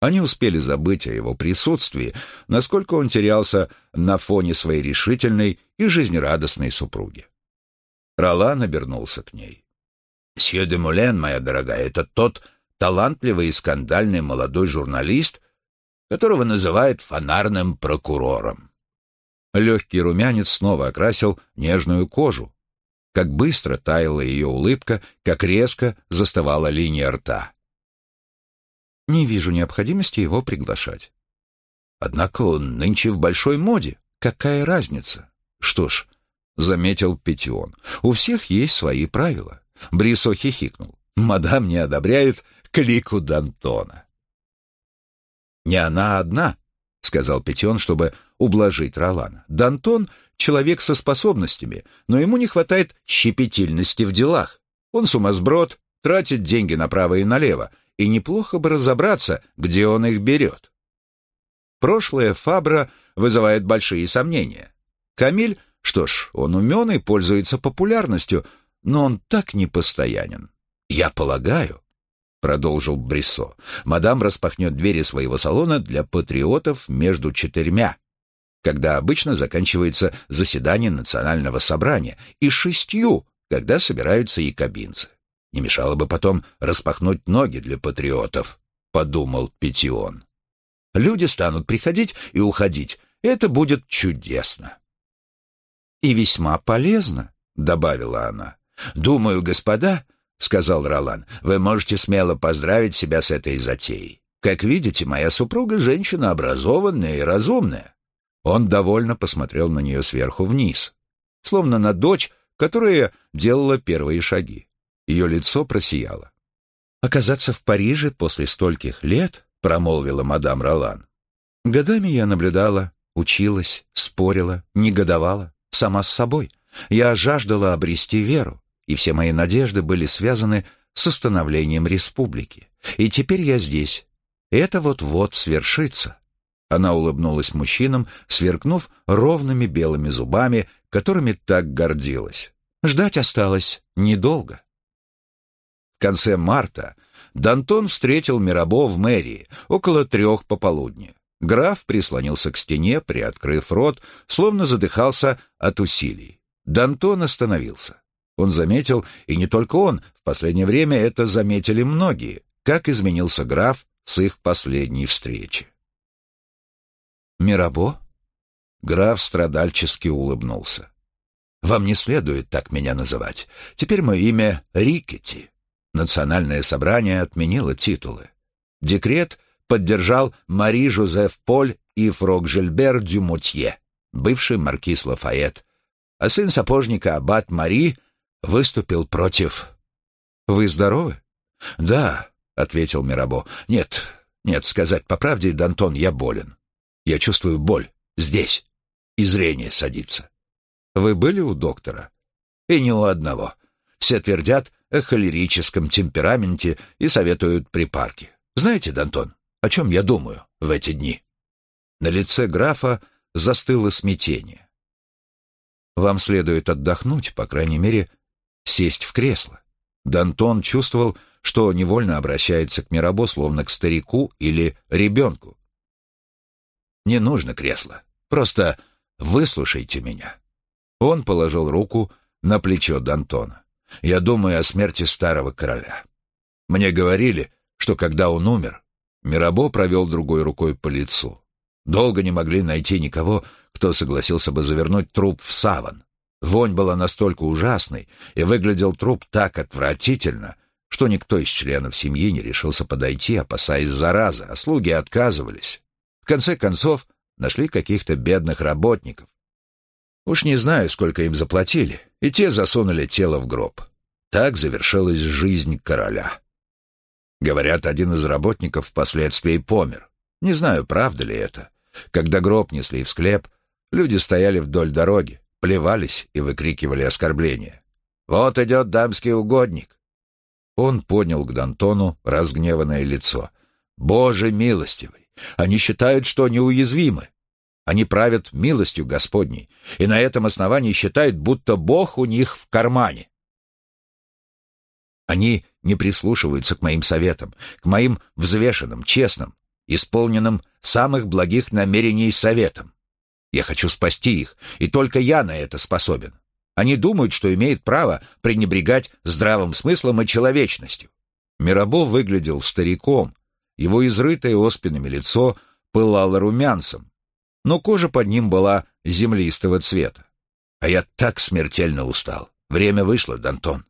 Они успели забыть о его присутствии, насколько он терялся на фоне своей решительной и жизнерадостной супруги. Ролан обернулся к ней. Сье де Мулен, моя дорогая, это тот талантливый и скандальный молодой журналист, которого называют фонарным прокурором. Легкий румянец снова окрасил нежную кожу. Как быстро таяла ее улыбка, как резко застывала линия рта. Не вижу необходимости его приглашать. Однако он нынче в большой моде. Какая разница? Что ж, заметил Петион, у всех есть свои правила. Брисо хихикнул. «Мадам не одобряет клику Д'Антона». «Не она одна», — сказал Петен, чтобы ублажить Ролана. «Д'Антон — человек со способностями, но ему не хватает щепетильности в делах. Он сумасброд, тратит деньги направо и налево, и неплохо бы разобраться, где он их берет». Прошлое Фабра вызывает большие сомнения. Камиль, что ж, он умен и пользуется популярностью, но он так непостоянен. Я полагаю, продолжил Бриссо, мадам распахнет двери своего салона для патриотов между четырьмя, когда обычно заканчивается заседание национального собрания, и шестью, когда собираются якобинцы. Не мешало бы потом распахнуть ноги для патриотов, подумал Петион. Люди станут приходить и уходить. Это будет чудесно. И весьма полезно, добавила она. «Думаю, господа, — сказал Ролан, — вы можете смело поздравить себя с этой затеей. Как видите, моя супруга — женщина образованная и разумная». Он довольно посмотрел на нее сверху вниз, словно на дочь, которая делала первые шаги. Ее лицо просияло. «Оказаться в Париже после стольких лет», — промолвила мадам Ролан. «Годами я наблюдала, училась, спорила, негодовала, сама с собой. Я жаждала обрести веру и все мои надежды были связаны с установлением республики. И теперь я здесь. Это вот-вот свершится. Она улыбнулась мужчинам, сверкнув ровными белыми зубами, которыми так гордилась. Ждать осталось недолго. В конце марта Дантон встретил Мирабо в мэрии около трех пополудни. Граф прислонился к стене, приоткрыв рот, словно задыхался от усилий. Дантон остановился. Он заметил, и не только он, в последнее время это заметили многие, как изменился граф с их последней встречи. «Мирабо?» Граф страдальчески улыбнулся. «Вам не следует так меня называть. Теперь мое имя Рикетти. Национальное собрание отменило титулы. Декрет поддержал Мари-Жозеф Поль и Фрог Жильбер Дюмутье, бывший маркиз Лафайет, а сын сапожника Аббат Мари выступил против... Вы здоровы? Да, ответил Мирабо. Нет, нет, сказать по правде, Дантон, я болен. Я чувствую боль здесь, и зрение садится. Вы были у доктора? И не у одного. Все твердят о холерическом темпераменте и советуют припарки. Знаете, Дантон, о чем я думаю в эти дни? На лице графа застыло смятение. Вам следует отдохнуть, по крайней мере, сесть в кресло. Дантон чувствовал, что невольно обращается к Мирабо словно к старику или ребенку. «Не нужно кресло. Просто выслушайте меня». Он положил руку на плечо Дантона. «Я думаю о смерти старого короля. Мне говорили, что когда он умер, Мирабо провел другой рукой по лицу. Долго не могли найти никого, кто согласился бы завернуть труп в саван. Вонь была настолько ужасной, и выглядел труп так отвратительно, что никто из членов семьи не решился подойти, опасаясь заразы, а слуги отказывались. В конце концов, нашли каких-то бедных работников. Уж не знаю, сколько им заплатили, и те засунули тело в гроб. Так завершилась жизнь короля. Говорят, один из работников впоследствии помер. Не знаю, правда ли это. Когда гроб несли в склеп, люди стояли вдоль дороги, плевались и выкрикивали оскорбления. «Вот идет дамский угодник!» Он поднял к Дантону разгневанное лицо. «Боже милостивый! Они считают, что неуязвимы. Они правят милостью Господней, и на этом основании считают, будто Бог у них в кармане. Они не прислушиваются к моим советам, к моим взвешенным, честным, исполненным самых благих намерений советам. Я хочу спасти их, и только я на это способен. Они думают, что имеют право пренебрегать здравым смыслом и человечностью. Мирабо выглядел стариком, его изрытое оспинами лицо пылало румянцем, но кожа под ним была землистого цвета. А я так смертельно устал. Время вышло, Дантон.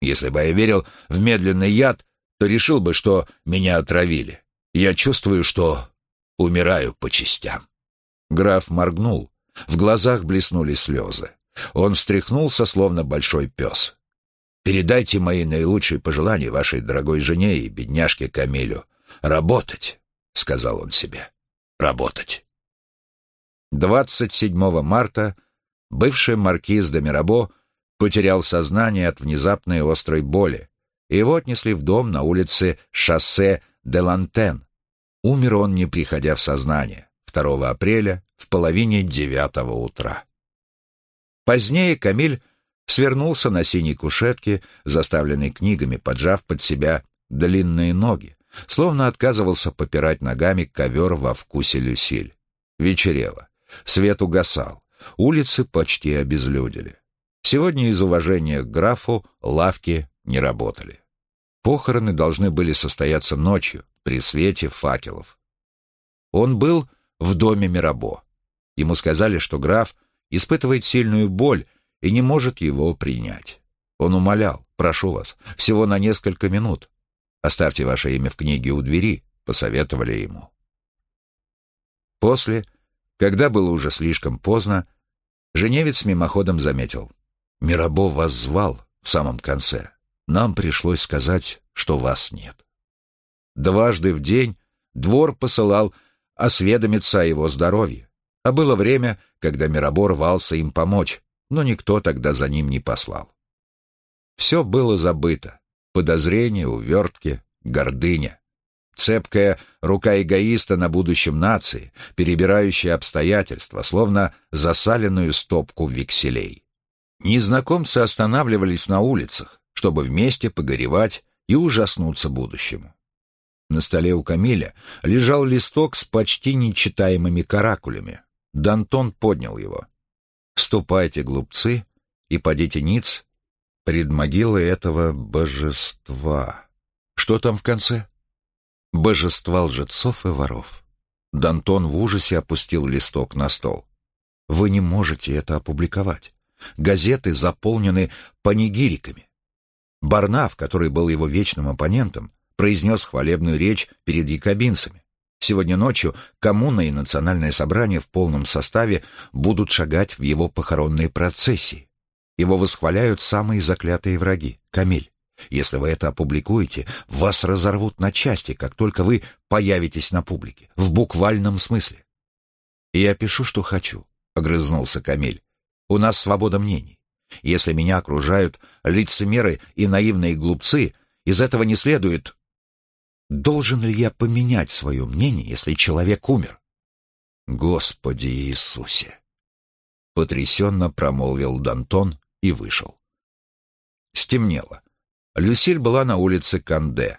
Если бы я верил в медленный яд, то решил бы, что меня отравили. Я чувствую, что умираю по частям. Граф моргнул. В глазах блеснули слезы. Он встряхнулся, словно большой пес. «Передайте мои наилучшие пожелания вашей дорогой жене и бедняжке Камилю. Работать», — сказал он себе. «Работать». 27 марта бывший маркиз де Мирабо потерял сознание от внезапной острой боли. Его отнесли в дом на улице Шоссе де Лантен. Умер он, не приходя в сознание, 2 апреля в половине девятого утра. Позднее Камиль свернулся на синей кушетке, заставленной книгами, поджав под себя длинные ноги, словно отказывался попирать ногами ковер во вкусе Люсиль. Вечерело. Свет угасал. Улицы почти обезлюдили. Сегодня из уважения к графу лавки не работали. Похороны должны были состояться ночью, при свете факелов. Он был в доме Мирабо. Ему сказали, что граф испытывает сильную боль и не может его принять. Он умолял, прошу вас, всего на несколько минут. Оставьте ваше имя в книге у двери, посоветовали ему. После когда было уже слишком поздно, Женевец мимоходом заметил. «Мирабо вас звал в самом конце. Нам пришлось сказать, что вас нет». Дважды в день двор посылал осведомиться о его здоровье, а было время, когда Мирабо рвался им помочь, но никто тогда за ним не послал. Все было забыто. Подозрения, увертки, гордыня. Цепкая рука эгоиста на будущем нации, перебирающая обстоятельства, словно засаленную стопку векселей. Незнакомцы останавливались на улицах, чтобы вместе погоревать и ужаснуться будущему. На столе у Камиля лежал листок с почти нечитаемыми каракулями. Дантон поднял его. «Ступайте, глупцы, и подите ниц пред могилой этого божества». Что там в конце? божества лжецов и воров. Дантон в ужасе опустил листок на стол. Вы не можете это опубликовать. Газеты заполнены панигириками. Барнав, который был его вечным оппонентом, произнес хвалебную речь перед якобинцами. Сегодня ночью коммуна и национальное собрание в полном составе будут шагать в его похоронные процессии. Его восхваляют самые заклятые враги — Камиль. Если вы это опубликуете, вас разорвут на части, как только вы появитесь на публике, в буквальном смысле. «Я пишу, что хочу», — огрызнулся Камиль. «У нас свобода мнений. Если меня окружают лицемеры и наивные глупцы, из этого не следует... Должен ли я поменять свое мнение, если человек умер?» «Господи Иисусе!» Потрясенно промолвил Дантон и вышел. Стемнело. Люсиль была на улице Канде.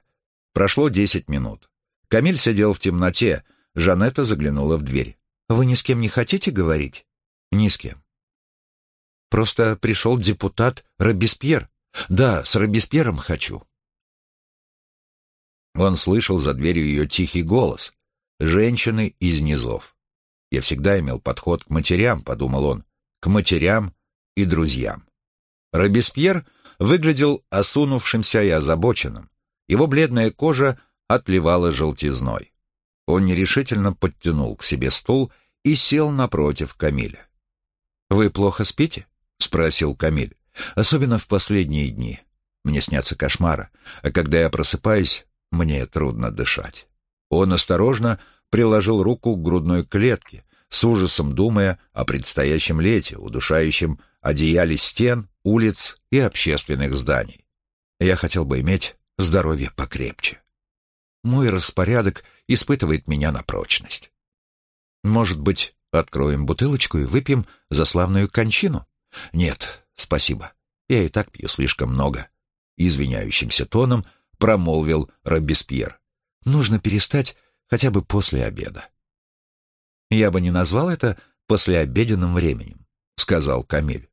Прошло десять минут. Камиль сидел в темноте. Жанетта заглянула в дверь. «Вы ни с кем не хотите говорить?» «Ни с кем». «Просто пришел депутат Робеспьер. Да, с Робеспьером хочу». Он слышал за дверью ее тихий голос. Женщины из низов. «Я всегда имел подход к матерям», — подумал он, — «к матерям и друзьям». Робеспьер выглядел осунувшимся и озабоченным. Его бледная кожа отливала желтизной. Он нерешительно подтянул к себе стул и сел напротив Камиля. «Вы плохо спите?» — спросил Камиль. «Особенно в последние дни. Мне снятся кошмары, а когда я просыпаюсь, Мне трудно дышать. Он осторожно приложил руку к грудной клетке, с ужасом думая о предстоящем лете, удушающем одеяле стен, улиц и общественных зданий. Я хотел бы иметь здоровье покрепче. Мой распорядок испытывает меня на прочность. Может быть, откроем бутылочку и выпьем за славную кончину? Нет, спасибо. Я и так пью слишком много. Извиняющимся тоном промолвил Робеспьер. Нужно перестать хотя бы после обеда. Я бы не назвал это послеобеденным временем, сказал Камиль.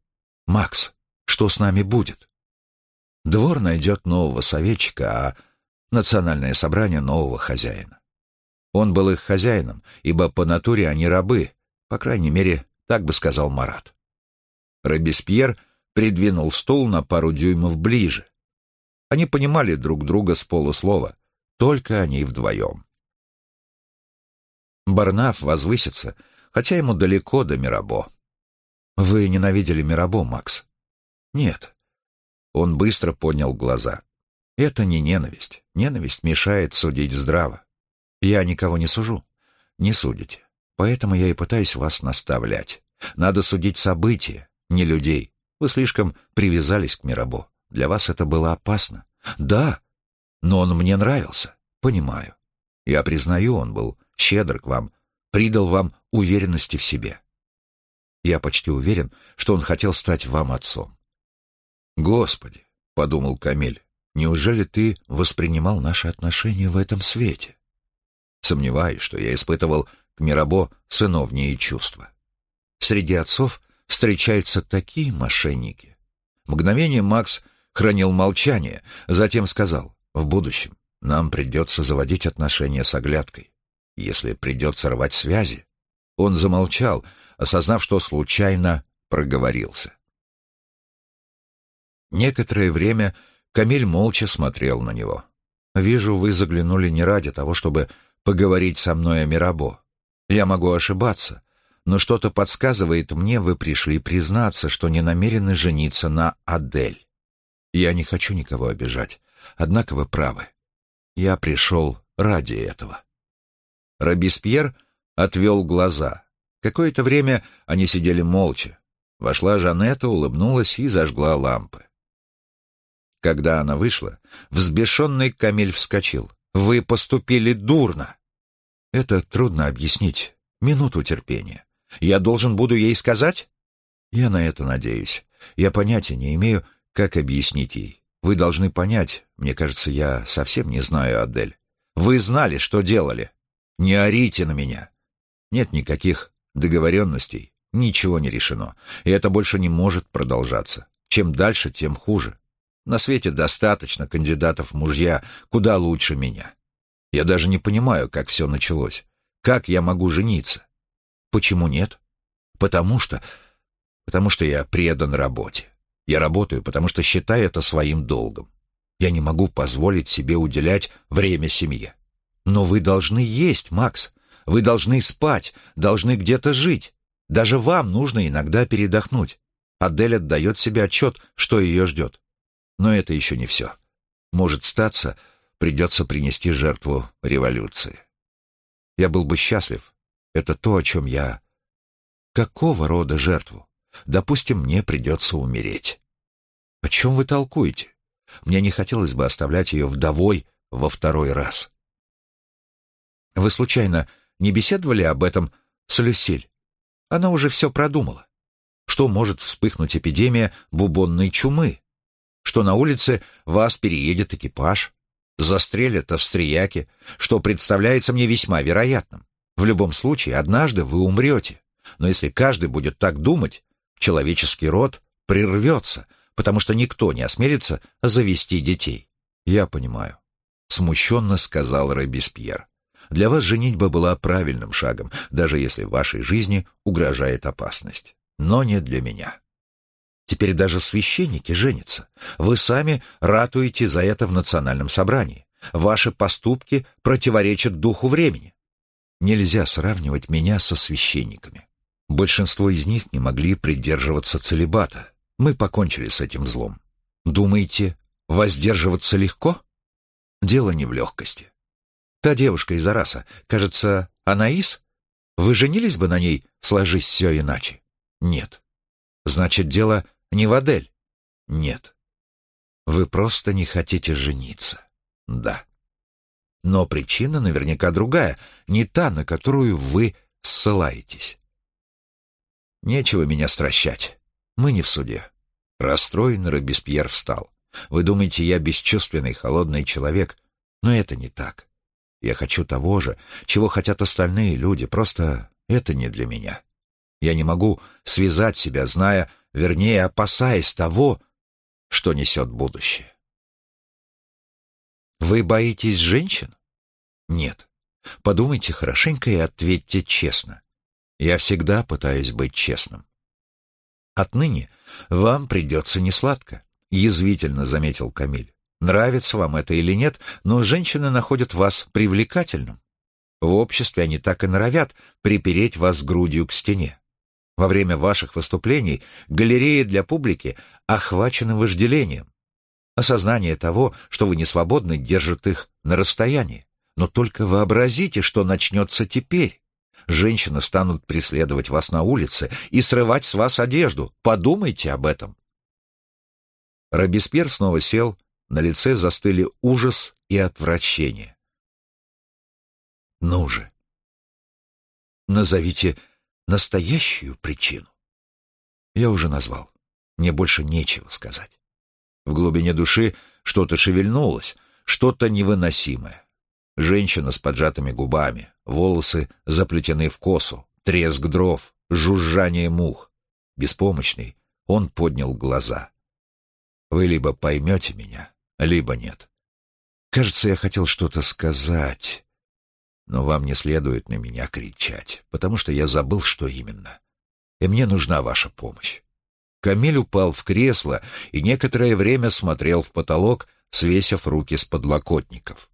Макс, что с нами будет? Двор найдет нового советчика, а национальное собрание нового хозяина. Он был их хозяином, ибо по натуре они рабы, по крайней мере, так бы сказал Марат. Робеспьер придвинул стул на пару дюймов ближе. Они понимали друг друга с полуслова, только они вдвоем. Барнаф возвысится, хотя ему далеко до Мирабо. Вы ненавидели Мирабо, Макс? Нет. Он быстро поднял глаза. Это не ненависть. Ненависть мешает судить здраво. Я никого не сужу. Не судите. Поэтому я и пытаюсь вас наставлять. Надо судить события, не людей. Вы слишком привязались к Мирабо. Для вас это было опасно. Да, но он мне нравился. Понимаю. Я признаю, он был щедр к вам, придал вам уверенности в себе. Я почти уверен, что он хотел стать вам отцом. «Господи!» — подумал Камиль. «Неужели ты воспринимал наши отношения в этом свете?» Сомневаюсь, что я испытывал к Мирабо сыновние чувства. Среди отцов встречаются такие мошенники. Мгновение Макс хранил молчание, затем сказал, «В будущем нам придется заводить отношения с оглядкой. Если придется рвать связи». Он замолчал, осознав, что случайно проговорился. Некоторое время Камиль молча смотрел на него. «Вижу, вы заглянули не ради того, чтобы поговорить со мной о Мирабо. Я могу ошибаться, но что-то подсказывает мне, вы пришли признаться, что не намерены жениться на Адель. Я не хочу никого обижать, однако вы правы. Я пришел ради этого». Робеспьер отвел глаза. Какое-то время они сидели молча. Вошла Жанетта, улыбнулась и зажгла лампы. Когда она вышла, взбешенный Камиль вскочил. «Вы поступили дурно!» «Это трудно объяснить. Минуту терпения. Я должен буду ей сказать?» «Я на это надеюсь. Я понятия не имею, как объяснить ей. Вы должны понять, мне кажется, я совсем не знаю Адель. Вы знали, что делали. Не орите на меня. Нет никаких договоренностей, ничего не решено, и это больше не может продолжаться. Чем дальше, тем хуже. На свете достаточно кандидатов в мужья, куда лучше меня. Я даже не понимаю, как все началось. Как я могу жениться? Почему нет? Потому что... Потому что я предан работе. Я работаю, потому что считаю это своим долгом. Я не могу позволить себе уделять время семье. Но вы должны есть, Макс. Вы должны спать, должны где-то жить. Даже вам нужно иногда передохнуть. Адель отдает себе отчет, что ее ждет. Но это еще не все. Может статься, придется принести жертву революции. Я был бы счастлив. Это то, о чем я... Какого рода жертву? Допустим, мне придется умереть. О чем вы толкуете? Мне не хотелось бы оставлять ее вдовой во второй раз. Вы случайно не беседовали об этом с Люсиль? Она уже все продумала. Что может вспыхнуть эпидемия бубонной чумы? Что на улице вас переедет экипаж, застрелят австрияки, что представляется мне весьма вероятным. В любом случае, однажды вы умрете. Но если каждый будет так думать, человеческий род прервется, потому что никто не осмелится завести детей. Я понимаю. Смущенно сказал Робеспьер. Для вас женитьба была правильным шагом, даже если в вашей жизни угрожает опасность. Но не для меня. Теперь даже священники женятся. Вы сами ратуете за это в национальном собрании. Ваши поступки противоречат духу времени. Нельзя сравнивать меня со священниками. Большинство из них не могли придерживаться целебата. Мы покончили с этим злом. Думаете, воздерживаться легко? Дело не в легкости. Та девушка из Араса, кажется, Анаис? Вы женились бы на ней, сложись все иначе? Нет. Значит, дело не в Адель? Нет. Вы просто не хотите жениться? Да. Но причина наверняка другая, не та, на которую вы ссылаетесь. Нечего меня стращать. Мы не в суде. Расстроенный Робеспьер встал. Вы думаете, я бесчувственный, холодный человек, но это не так. Я хочу того же, чего хотят остальные люди, просто это не для меня. Я не могу связать себя, зная, вернее, опасаясь того, что несет будущее. Вы боитесь женщин? Нет. Подумайте хорошенько и ответьте честно. Я всегда пытаюсь быть честным. Отныне вам придется несладко, язвительно заметил Камиль. Нравится вам это или нет, но женщины находят вас привлекательным. В обществе они так и норовят припереть вас грудью к стене. Во время ваших выступлений галереи для публики охвачены вожделением. Осознание того, что вы не свободны, держит их на расстоянии. Но только вообразите, что начнется теперь. Женщины станут преследовать вас на улице и срывать с вас одежду. Подумайте об этом. Робеспьер снова сел, на лице застыли ужас и отвращение. Ну же, назовите настоящую причину. Я уже назвал. Мне больше нечего сказать. В глубине души что-то шевельнулось, что-то невыносимое. Женщина с поджатыми губами, волосы заплетены в косу, треск дров, жужжание мух. Беспомощный, он поднял глаза. Вы либо поймете меня, либо нет. Кажется, я хотел что-то сказать, но вам не следует на меня кричать, потому что я забыл, что именно. И мне нужна ваша помощь. Камиль упал в кресло и некоторое время смотрел в потолок, свесив руки с подлокотников.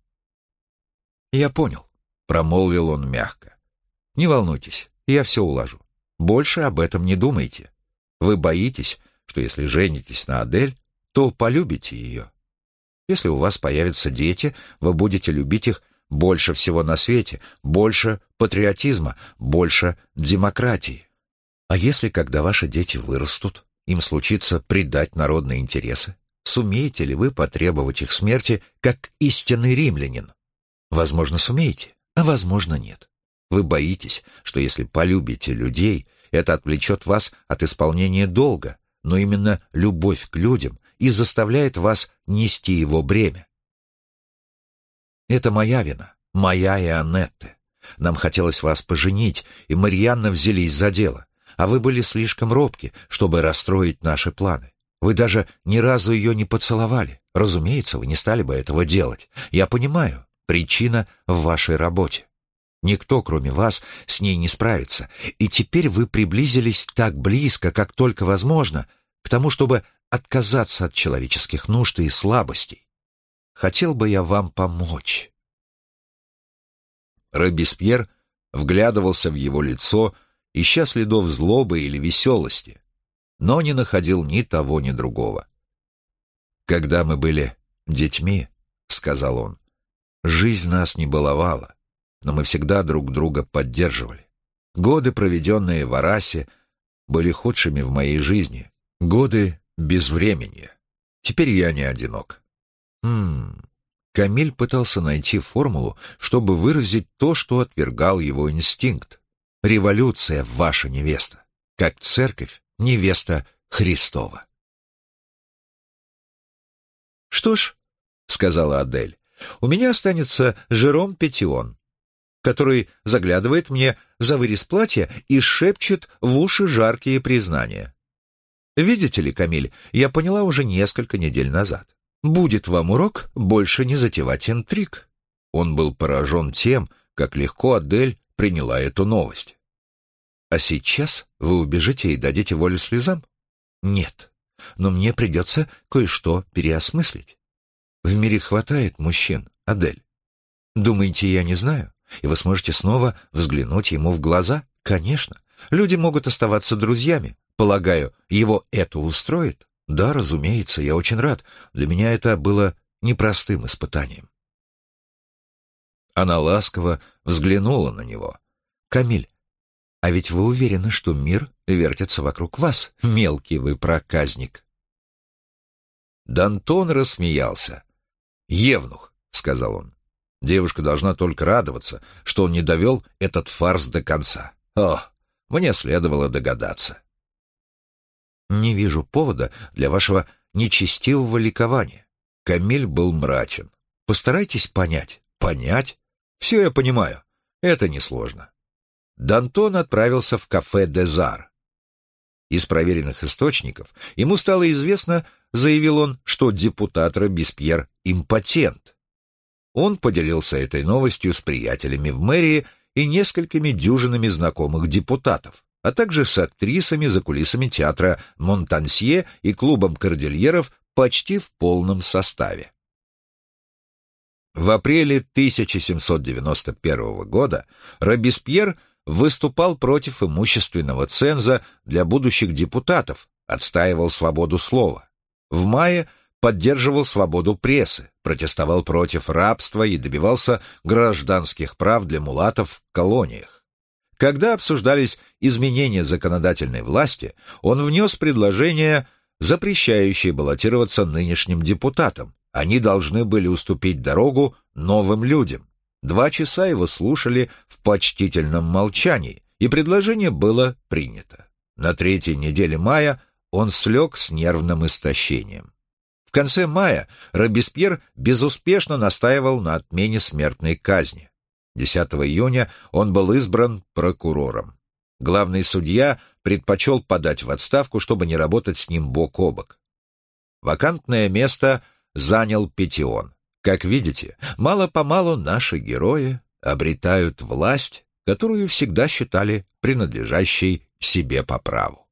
«Я понял», — промолвил он мягко. «Не волнуйтесь, я все уложу. Больше об этом не думайте. Вы боитесь, что если женитесь на Адель, то полюбите ее. Если у вас появятся дети, вы будете любить их больше всего на свете, больше патриотизма, больше демократии. А если, когда ваши дети вырастут, им случится предать народные интересы, сумеете ли вы потребовать их смерти как истинный римлянин? Возможно, сумеете, а возможно, нет. Вы боитесь, что если полюбите людей, это отвлечет вас от исполнения долга, но именно любовь к людям и заставляет вас нести его бремя. Это моя вина, моя и Аннетты. Нам хотелось вас поженить, и Марьянна взялись за дело, а вы были слишком робки, чтобы расстроить наши планы. Вы даже ни разу ее не поцеловали. Разумеется, вы не стали бы этого делать. Я понимаю, причина в вашей работе. Никто, кроме вас, с ней не справится. И теперь вы приблизились так близко, как только возможно, к тому, чтобы отказаться от человеческих нужд и слабостей. Хотел бы я вам помочь». Робеспьер вглядывался в его лицо, ища следов злобы или веселости, но не находил ни того, ни другого. «Когда мы были детьми, — сказал он, — жизнь нас не баловала, но мы всегда друг друга поддерживали. Годы, проведенные в Арасе, были худшими в моей жизни, годы безвременья. Теперь я не одинок. Хм. Камиль пытался найти формулу, чтобы выразить то, что отвергал его инстинкт. Революция ваша невеста, как церковь невеста Христова. «Что ж», — сказала Адель, — «у меня останется Жером Петион, который заглядывает мне за вырез платья и шепчет в уши жаркие признания. Видите ли, Камиль, я поняла уже несколько недель назад. Будет вам урок больше не затевать интриг. Он был поражен тем, как легко Адель приняла эту новость. А сейчас вы убежите и дадите волю слезам? Нет, но мне придется кое-что переосмыслить. В мире хватает мужчин, Адель. Думаете, я не знаю? И вы сможете снова взглянуть ему в глаза? Конечно. Люди могут оставаться друзьями. Полагаю, его это устроит? Да, разумеется, я очень рад. Для меня это было непростым испытанием. Она ласково взглянула на него. «Камиль, а ведь вы уверены, что мир вертится вокруг вас, мелкий вы проказник?» Дантон рассмеялся. «Евнух», — сказал он. Девушка должна только радоваться, что он не довел этот фарс до конца. О, мне следовало догадаться. Не вижу повода для вашего нечестивого ликования. Камиль был мрачен. Постарайтесь понять. Понять? Все я понимаю. Это несложно. Дантон отправился в кафе «Дезар». Из проверенных источников ему стало известно, заявил он, что депутат Робеспьер импотент. Он поделился этой новостью с приятелями в мэрии и несколькими дюжинами знакомых депутатов, а также с актрисами за кулисами театра Монтансье и клубом кордильеров почти в полном составе. В апреле 1791 года Робеспьер выступал против имущественного ценза для будущих депутатов, отстаивал свободу слова. В мае поддерживал свободу прессы, протестовал против рабства и добивался гражданских прав для мулатов в колониях. Когда обсуждались изменения законодательной власти, он внес предложение, запрещающее баллотироваться нынешним депутатам. Они должны были уступить дорогу новым людям. Два часа его слушали в почтительном молчании, и предложение было принято. На третьей неделе мая он слег с нервным истощением. В конце мая Робеспьер безуспешно настаивал на отмене смертной казни. 10 июня он был избран прокурором. Главный судья предпочел подать в отставку, чтобы не работать с ним бок о бок. Вакантное место занял Петион. Как видите, мало-помалу наши герои обретают власть, которую всегда считали принадлежащей себе по праву.